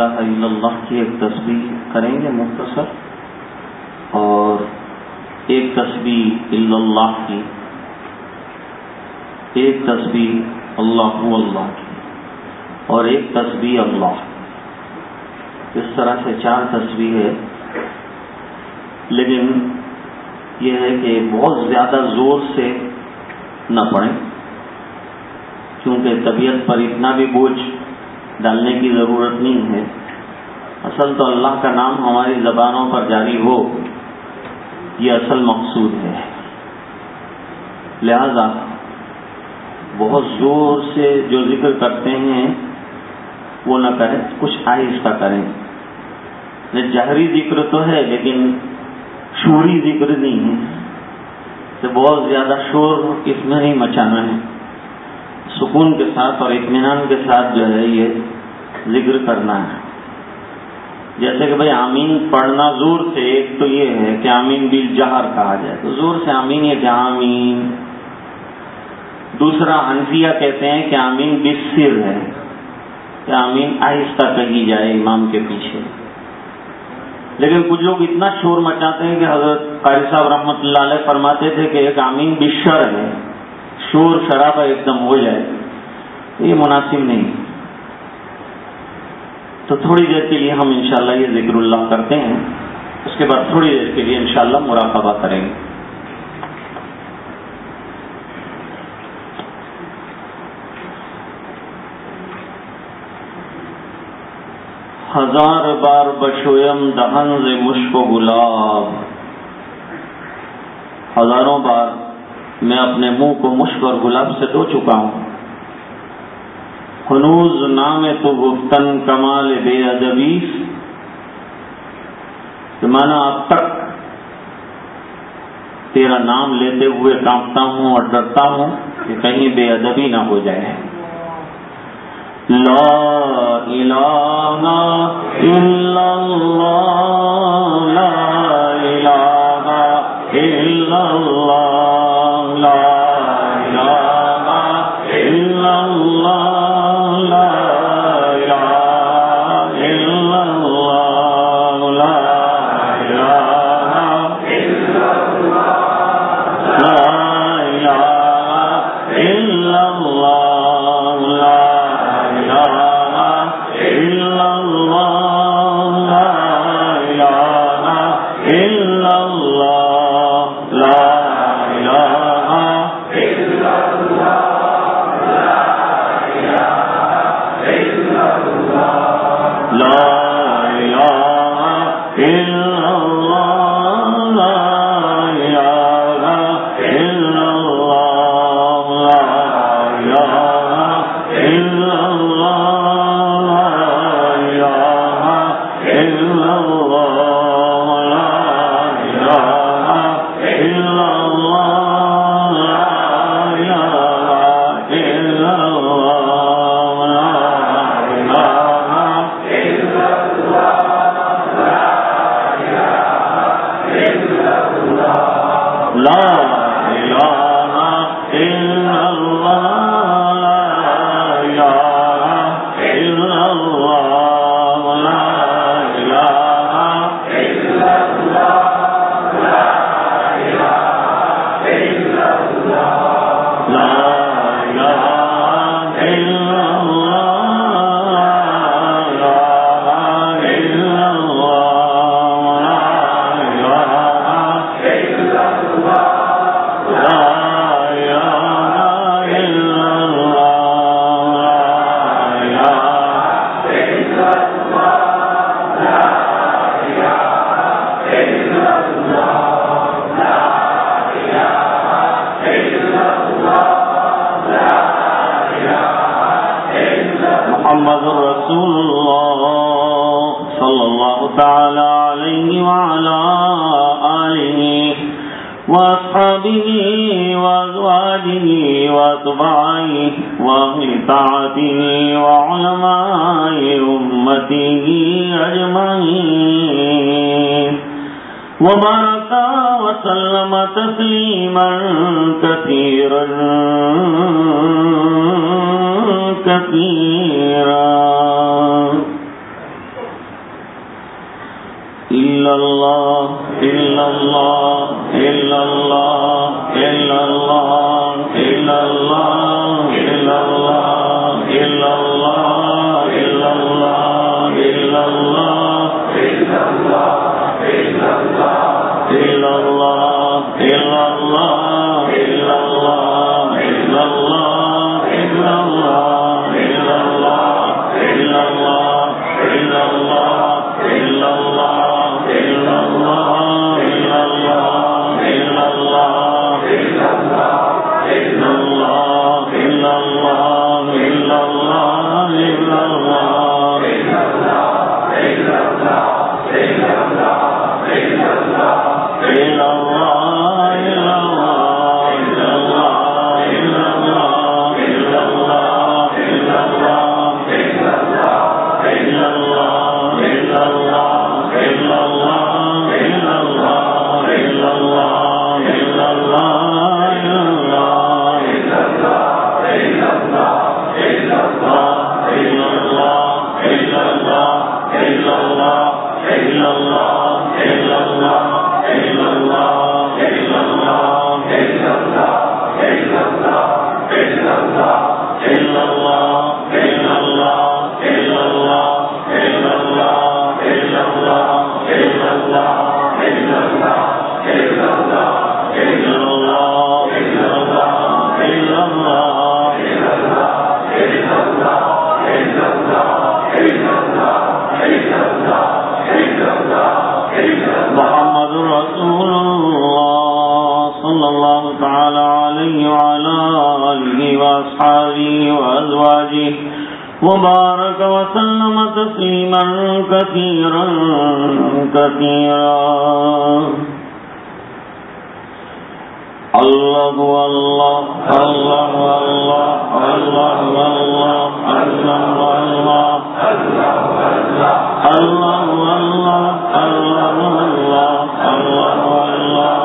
الہ الا اللہ کی ایک تصویر کریں گے مختصر اور ایک تصویر الا اللہ کی، ایک تصویر اللہ اللہ کی اور ایک تصویر اللہ۔ اس طرح سے چار تصویر ہے لیکن یہ ہے کہ بہت زیادہ زور سے نہ پڑھیں، کیونکہ طبیعت پر اتنا بھی بوجھ ڈالنے کی ضرورت نہیں ہے۔ اصل تو اللہ کا نام ہماری زبانوں پر جاری ہو۔ یہ اصل مقصود ہے۔ لہذا بہت زور سے جو ذکر کرتے ہیں، وہ نہ کریں، کچھ آہستہ کریں۔ جہری ذکر تو ہے، لیکن شوری ذکر نہیں ہے۔ تو بہت زیادہ شور اس میں نہیں مچانا ہے۔ سکون کے ساتھ اور اطمینان کے ساتھ جو ہے یہ ذکر کرنا ہے۔ جیسے کہ بھائی آمین پڑھنا زور سے ایک تو یہ ہے کہ آمین بل جہر کہا جائے۔ تو زور سے آمین یہ کہ آمین۔ دوسرا حنفیہ کہتے ہیں کہ آمین بصر ہے۔ کہ آمین آہستہ کہی جائے امام کے پیچھے۔ لیکن کچھ لوگ اتنا شور مچاتے ہیں کہ حضرت قاری صاحب رحمۃ اللہ علیہ فرماتے تھے کہ ایک آمین بشر ہے۔ شور شرابہ ایک دم ہو جائے یہ مناسب نہیں تو تھوڑی دیر کے لیے ہم انشاءاللہ یہ ذکر اللہ کرتے ہیں اس کے بعد تھوڑی دیر کے لیے انشاءاللہ مراقبہ کریں گے ہزار بار بشویم دہن سے مشک و گلاب ہزاروں بار میں اپنے منہ کو مشک اور گلاب سے دھو چکا ہوں۔ خنوز نام تو گفتن کمال بے ادبی۔ مانا اب تک تیرا نام لیتے ہوئے کانپتا ہوں اور ڈرتا ہوں کہ کہیں بے ادبی نہ ہو جائے۔ لا الہ الا اللہ، لا الہ الا اللہ۔ كثيرا إلا الله إلا الله إلا الله إلا الله إلا الله إلا الله إلا الله إلا الله إلا الله إلا الله إلا الله إلا الله وبارك وسلم تسليما كثيرا كثيرا الله الله الله الله الله الله الله الله الله الله الله الله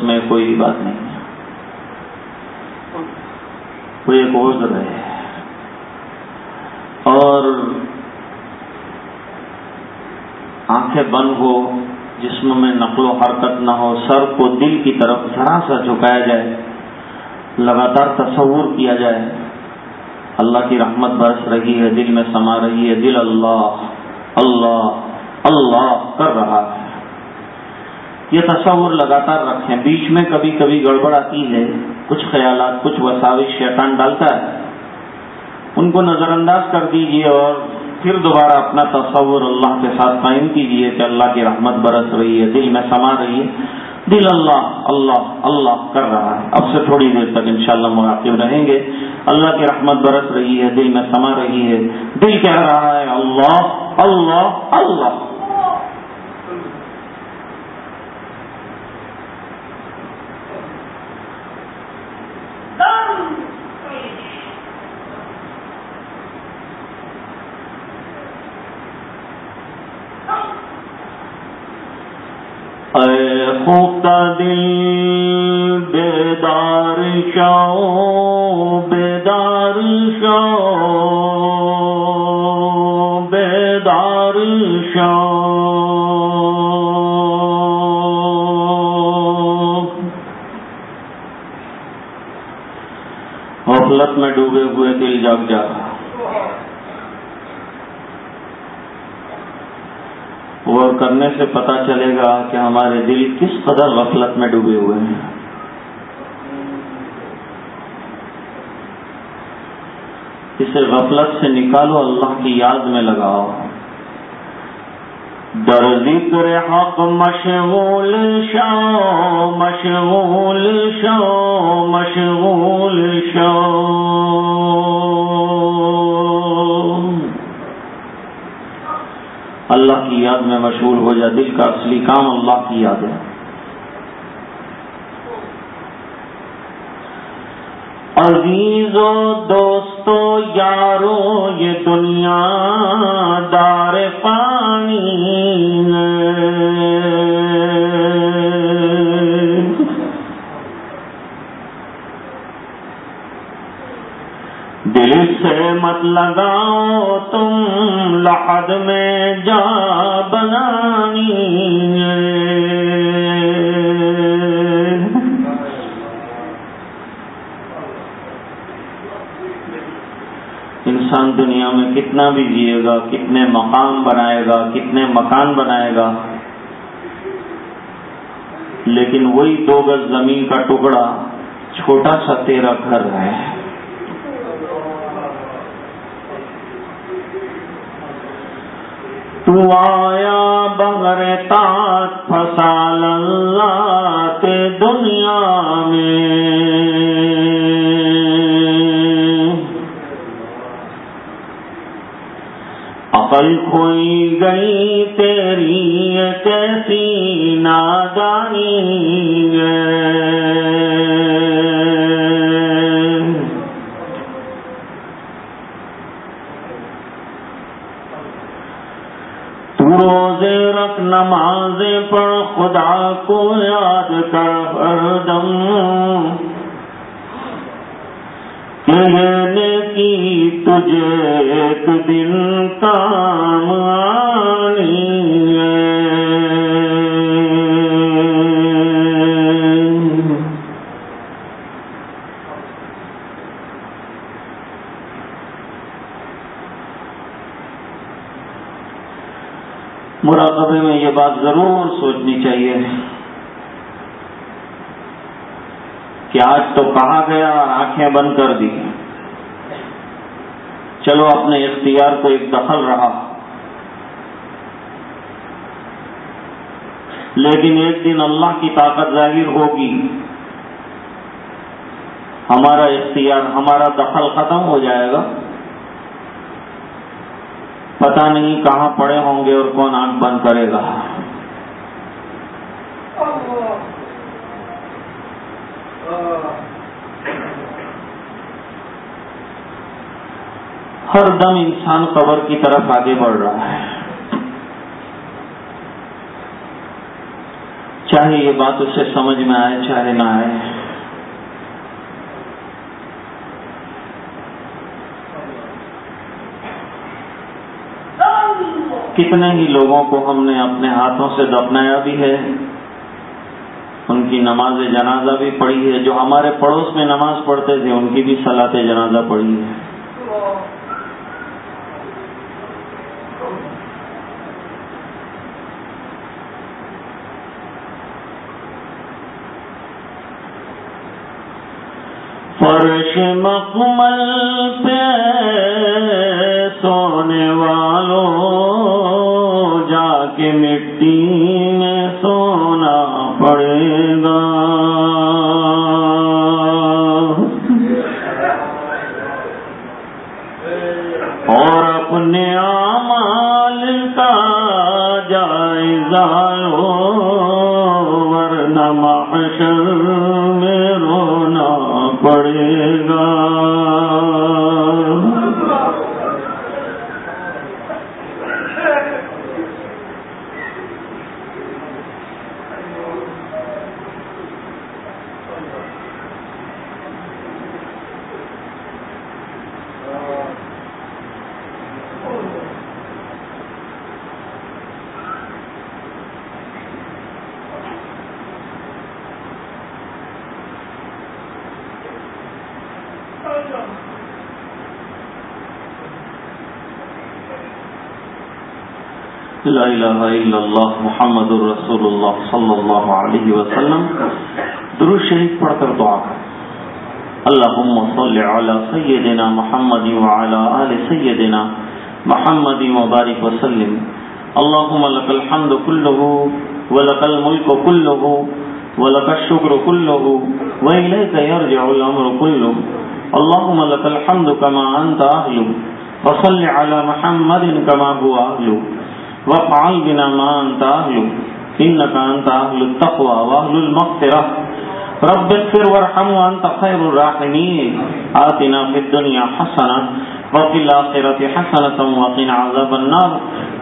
اس میں کوئی بات نہیں ہے۔ کوئی ایک عذر ہے اور آنکھیں بند ہو، جسم میں نقل و حرکت نہ ہو، سر کو دل کی طرف ذرا سا جھکایا جائے، لگاتار تصور کیا جائے، اللہ کی رحمت برس رہی ہے، دل میں سما رہی ہے، دل اللہ اللہ اللہ کر رہا ہے۔ یہ تصور لگاتار رکھیں۔ بیچ میں کبھی کبھی گڑبڑ آتی ہے۔ کچھ خیالات، کچھ وساوش شیطان ڈالتا ہے۔ ان کو نظر انداز کر دیجیے اور پھر دوبارہ اپنا تصور اللہ کے ساتھ قائم کیجیے کہ اللہ کی رحمت برس رہی ہے، دل میں سما رہی ہے۔ دل اللہ اللہ اللہ کر رہا ہے۔ اب سے تھوڑی دیر تک انشاءاللہ مراقب رہیں گے۔ اللہ کی رحمت برس رہی ہے، دل میں سما رہی ہے۔ دل کہہ رہا ہے، اللہ اللہ اللہ۔ ڈوبے ہوئے دل جگ جا غور کرنے سے پتا چلے گا کہ ہمارے دل کس قدر غفلت میں ڈوبے ہوئے ہیں۔ اسے غفلت سے نکالو، اللہ کی یاد میں لگاؤ۔ در ذکر حق مشغول شو مشغول شو مشغول شو اللہ کی یاد میں مشغول ہو جائے دل کا اصلی کام اللہ کی یاد ہے۔ عزیز و دوستو یارو یہ دنیا دار پانی دل سے مت لگاؤ تم، لحد میں جا بنانی انسان دنیا میں کتنا بھی جیے گا، کتنے مقام بنائے گا، کتنے مکان بنائے گا، لیکن وہی دو گز زمین کا ٹکڑا چھوٹا سا تیرا گھر ہے۔ تو آیا بغیر تات فسال اللہ دنیا میں۔ عقل کھوئی گئی تیری کیسی نادانی ہے روزے رکھ نمازیں پڑھ، خدا کو یاد کر ہر دم کہنے تجھے ایک دن کام آنی مراقبے میں یہ بات ضرور سوچنی چاہیے کہ آج تو کہا گیا اور آنکھیں بند کر دی۔ چلو اپنے اختیار کو ایک دخل رہا۔ لیکن ایک دن اللہ کی طاقت ظاہر ہوگی۔ ہمارا اختیار، ہمارا دخل ختم ہو جائے گا۔ پتہ نہیں کہاں پڑے ہوں گے اور کون آنکھ بند کرے گا۔ ہر دم انسان قبر کی طرف آگے بڑھ رہا ہے۔ چاہے یہ بات اسے سمجھ میں آئے، چاہے نہ آئے۔ کتنے ہی لوگوں کو ہم نے اپنے ہاتھوں سے دفنایا بھی ہے۔ ان کی نماز جنازہ بھی پڑھی ہے۔ جو ہمارے پڑوس میں نماز پڑھتے تھے، ان کی بھی سلاط جنازہ پڑھی ہے فرش مکمل پہ سونے والوں جا کے مٹی میں سونا پڑے گا اور اپنے آمال کا جائزہ لو ورنہ محشر میں رونا پڑے گا لا الہ الا اللہ محمد الرسول اللہ صلی اللہ علیہ وسلم. درود شریف پڑھ کر دعا کر. اللہم صلی علی سیدنا محمد وعلا آل سیدنا محمد مبارک وسلم. اللہم لک الحمد کلہو ولک الملک کلہو ولک الشکر کلہو وإلیک یرجع الامر کلہو اللہم لک الحمد کما انت اہلو وصل علی محمد کما هو اہلو وفعل بنا ما انت اهل انك انت اهل التقوى واهل المغفرة. رب اغفر وارحم وانت خير الراحمين. آتنا في الدنيا حسنة وفي الآخرة حسنة وقنا عذاب النار.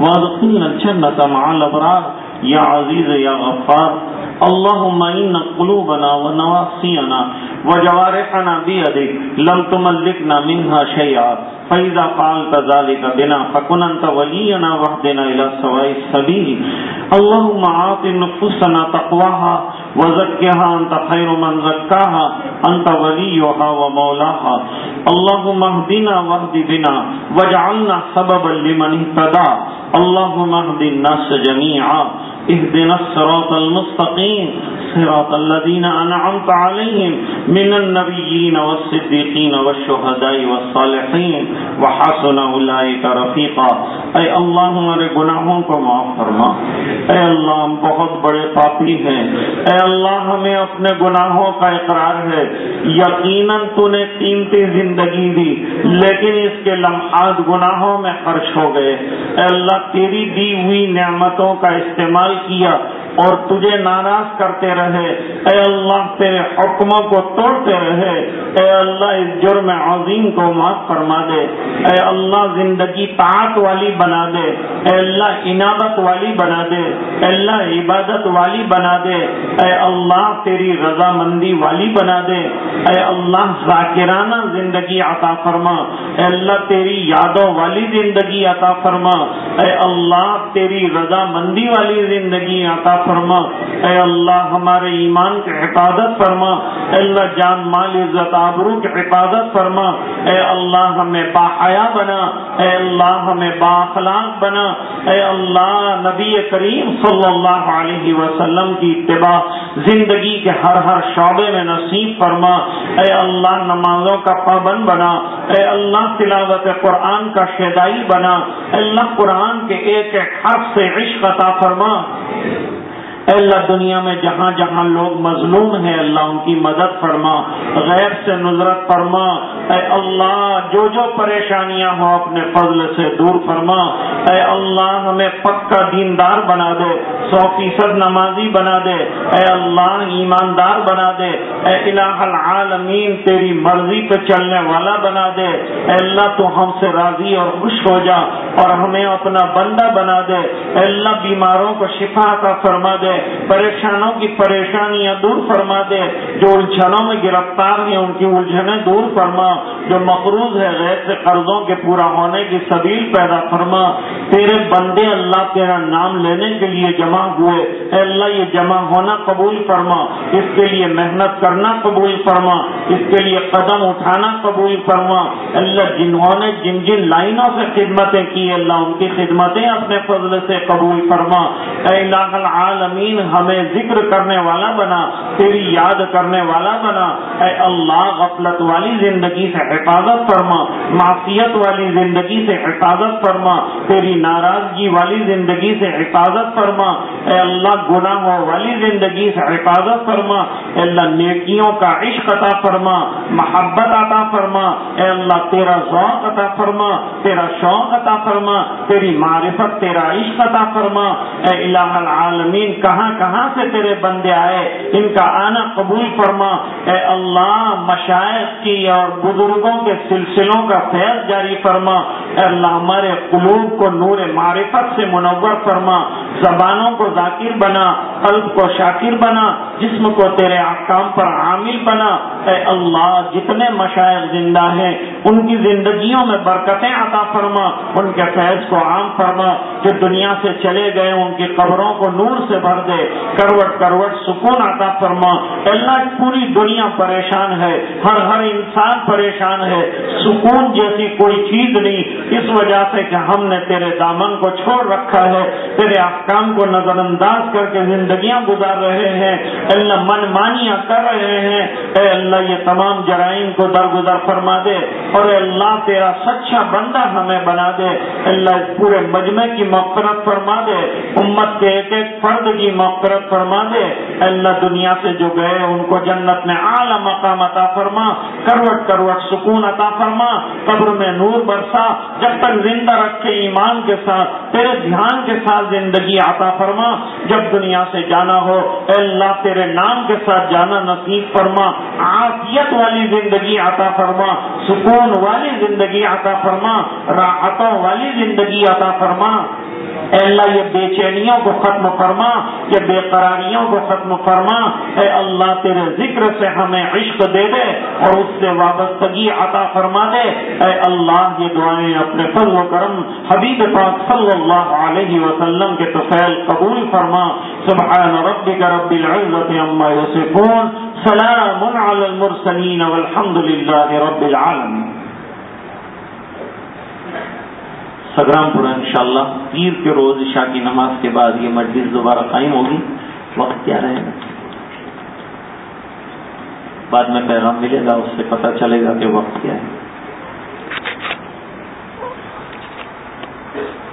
وادخلنا الجنة مع الأبرار. يا عزيز يا غفار اللهم إن قلوبنا ونواصينا وجوارحنا بيدك لم تملكنا منها شيئا فإذا فعلت ذلك بنا فكن أنت ولينا واهدنا إلى سواء السبيل اللهم عاط نفوسنا تقواها وزكها أنت خير من زكاها أنت وليها ومولاها اللهم اهدنا واهد بنا واجعلنا سببا لمن اهتدى۔ اللهم اهد الناس جميعا اهدنا الصراط المستقيم. صراط الذين أنعمت عليهم من النبيين والصديقين والشهداء والصالحين. وحسن أولئك رفيقا. اے اللہ ہمارے گناہوں کو معاف فرما. اے اللہ ہم بہت بڑے پاپی ہیں. اے اللہ ہمیں اپنے گناہوں کا اقرار ہے. یقیناً تو نے قیمتی زندگی دی، لیکن اس کے لمحات گناہوں میں خرچ ہو گئے. اے اللہ تیری دی ہوئی نعمتوں کا استعمال کیا اور تجھے ناراض کرتے رہے۔ اے اللہ، تیرے حکموں کو توڑتے رہے۔ اے اللہ، اس جرم عظیم کو معاف فرما دے۔ اے اللہ، زندگی طاعت والی بنا دے۔ اے اللہ عنابت والی بنا دے۔ اے اللہ، عبادت والی بنا دے۔ اے اللہ، تیری رضامندی والی بنا دے۔ اے اللہ، ذاکرانہ زندگی عطا فرما۔ اے اللہ، تیری یادوں والی زندگی عطا فرما۔ اے اللہ، تیری رضا مندی والی زندگی زندگی عطا فرما۔ اے اللہ، ہمارے ایمان کی حفاظت فرما۔ اے اللہ، جان، مال، عزت، آبرو کی حفاظت فرما۔ اے اللہ، ہمیں باحیا بنا۔ اے اللہ، ہمیں باخلاق بنا۔ اے اللہ، نبی کریم صلی اللہ علیہ وسلم کی اتباع، زندگی کے ہر ہر شعبے میں نصیب فرما۔ اے اللہ، نمازوں کا پابند بنا۔ اے اللہ، تلاوت قرآن کا شیدائی بنا۔ اے اللہ، قرآن کے ایک ایک حرف سے عشق عطا فرما۔ Amen. اے اللہ دنیا میں جہاں جہاں لوگ مظلوم ہیں، اللہ ان کی مدد فرما غیر سے نظرت فرما۔ اے اللہ، جو جو پریشانیاں ہوں، اپنے فضل سے دور فرما۔ اے اللہ، ہمیں پکا دیندار بنا دے، سو فیصد نمازی بنا دے۔ اے اللہ، ایماندار بنا دے۔ اے الہ العالمین، تیری مرضی پہ چلنے والا بنا دے۔ اے اللہ، تو ہم سے راضی اور خوش ہو جا اور ہمیں اپنا بندہ بنا دے۔ اے اللہ، بیماروں کو شفا کا فرما دے۔ پریشانوں کی پریشانیاں دور فرما دے، جو الجھنوں میں گرفتار ہیں، ان کی الجھنیں دور فرما، جو مقروض ہے غیر سے قرضوں کے پورا ہونے کی سبیل پیدا فرما۔ تیرے بندے اللہ، تیرا نام لینے کے لیے جمع ہوئے۔ اے اللہ، یہ جمع ہونا قبول فرما۔ اس کے لیے محنت کرنا قبول فرما۔ اس کے لیے قدم اٹھانا قبول فرما۔ اللہ، جنہوں نے جن جن لائنوں سے خدمتیں کی اللہ، ان کی خدمتیں اپنے فضل سے قبول فرما۔ اے الہ العالمین ہمیں ذکر کرنے والا بنا، تیری یاد کرنے والا بنا۔ اے اللہ، غفلت والی زندگی سے حفاظت فرما، معصیت والی زندگی سے حفاظت فرما، تیری ناراضگی والی زندگی سے حفاظت فرما۔ اے اللہ، گناہوں والی زندگی سے حفاظت فرما۔ اے اللہ، نیکیوں کا عشق عطا فرما، محبت عطا فرما۔ اے اللہ، تیرا ذوق عطا فرما، تیرا شوق عطا فرما، تیری معرفت، تیرا عشق عطا فرما۔ اے الہ العالمین کہاں کہاں کہاں سے تیرے بندے آئے؟ ان کا آنا قبول فرما۔ اے اللہ مشاعر کی اور بزرگوں کے سلسلوں کا فیض جاری فرما۔ اے اللہ، ہمارے قلوب کو نور معرفت سے منور فرما۔ زبانوں کو ذاکر بنا، قلب کو شاکر بنا، جسم کو تیرے احکام پر عامل بنا۔ اے اللہ، جتنے مشاعر زندہ ہیں، ان کی زندگیوں میں برکتیں عطا فرما۔ ان کے فیض کو عام فرما۔ جو دنیا سے چلے گئے، ان کی قبروں کو نور سے بھر دے، کروٹ کروٹ سکون عطا فرما۔ اللہ پوری دنیا پریشان ہے، ہر ہر انسان پریشان ہے۔ سکون جیسی کوئی چیز نہیں، اس وجہ سے کہ ہم نے تیرے دامن کو چھوڑ رکھا ہے، تیرے احکام کو نظر انداز کر کے زندگیاں گزار رہے ہیں۔ اللہ من مانیاں کر رہے ہیں۔ اے اللہ، یہ تمام جرائم کو درگزر فرما دے اور اے اللہ، تیرا سچا بندہ ہمیں بنا دے۔ اللہ، اس پورے مجمع کی مغفرت فرما دے۔ امت کے ایک ایک فرد کی مغفرت فرما دے۔ اللہ دنیا سے جو گئے ان کو جنت میں اعلی مقام عطا فرما۔ کروٹ کروٹ سکون عطا فرما۔ قبر میں نور برسا۔ جب تک زندہ رکھے ایمان کے ساتھ، تیرے دھیان کے ساتھ زندگی عطا فرما۔ جب دنیا سے جانا ہو اللہ تیرے نام کے ساتھ جانا نصیب فرما۔ عافیت والی زندگی عطا فرما۔ سکون والی زندگی عطا فرما۔ راحتوں والی زندگی عطا فرما۔ اے اللہ، یہ بے چینیوں کو ختم فرما۔ یہ بے قراریوں کو ختم فرما، اے اللہ تیرے ذکر سے ہمیں عشق دے دے اور اس سے وابستگی عطا فرما دے۔ اے اللہ، یہ دعائیں اپنے فضل و کرم حبیب پاک صلی اللہ علیہ وسلم کے تفیل قبول فرما۔ سبحان ربک رب العزت عما یصفون۔ سلام علی المرسلین والحمد للہ رب العالمین۔ سگرام پورا انشاءاللہ پیر کے روز عشاء کی نماز کے بعد یہ مجلس دوبارہ قائم ہوگی۔ وقت کیا رہے گا؟ بعد میں پیغام ملے گا، اس سے پتا چلے گا کہ وقت کیا ہے۔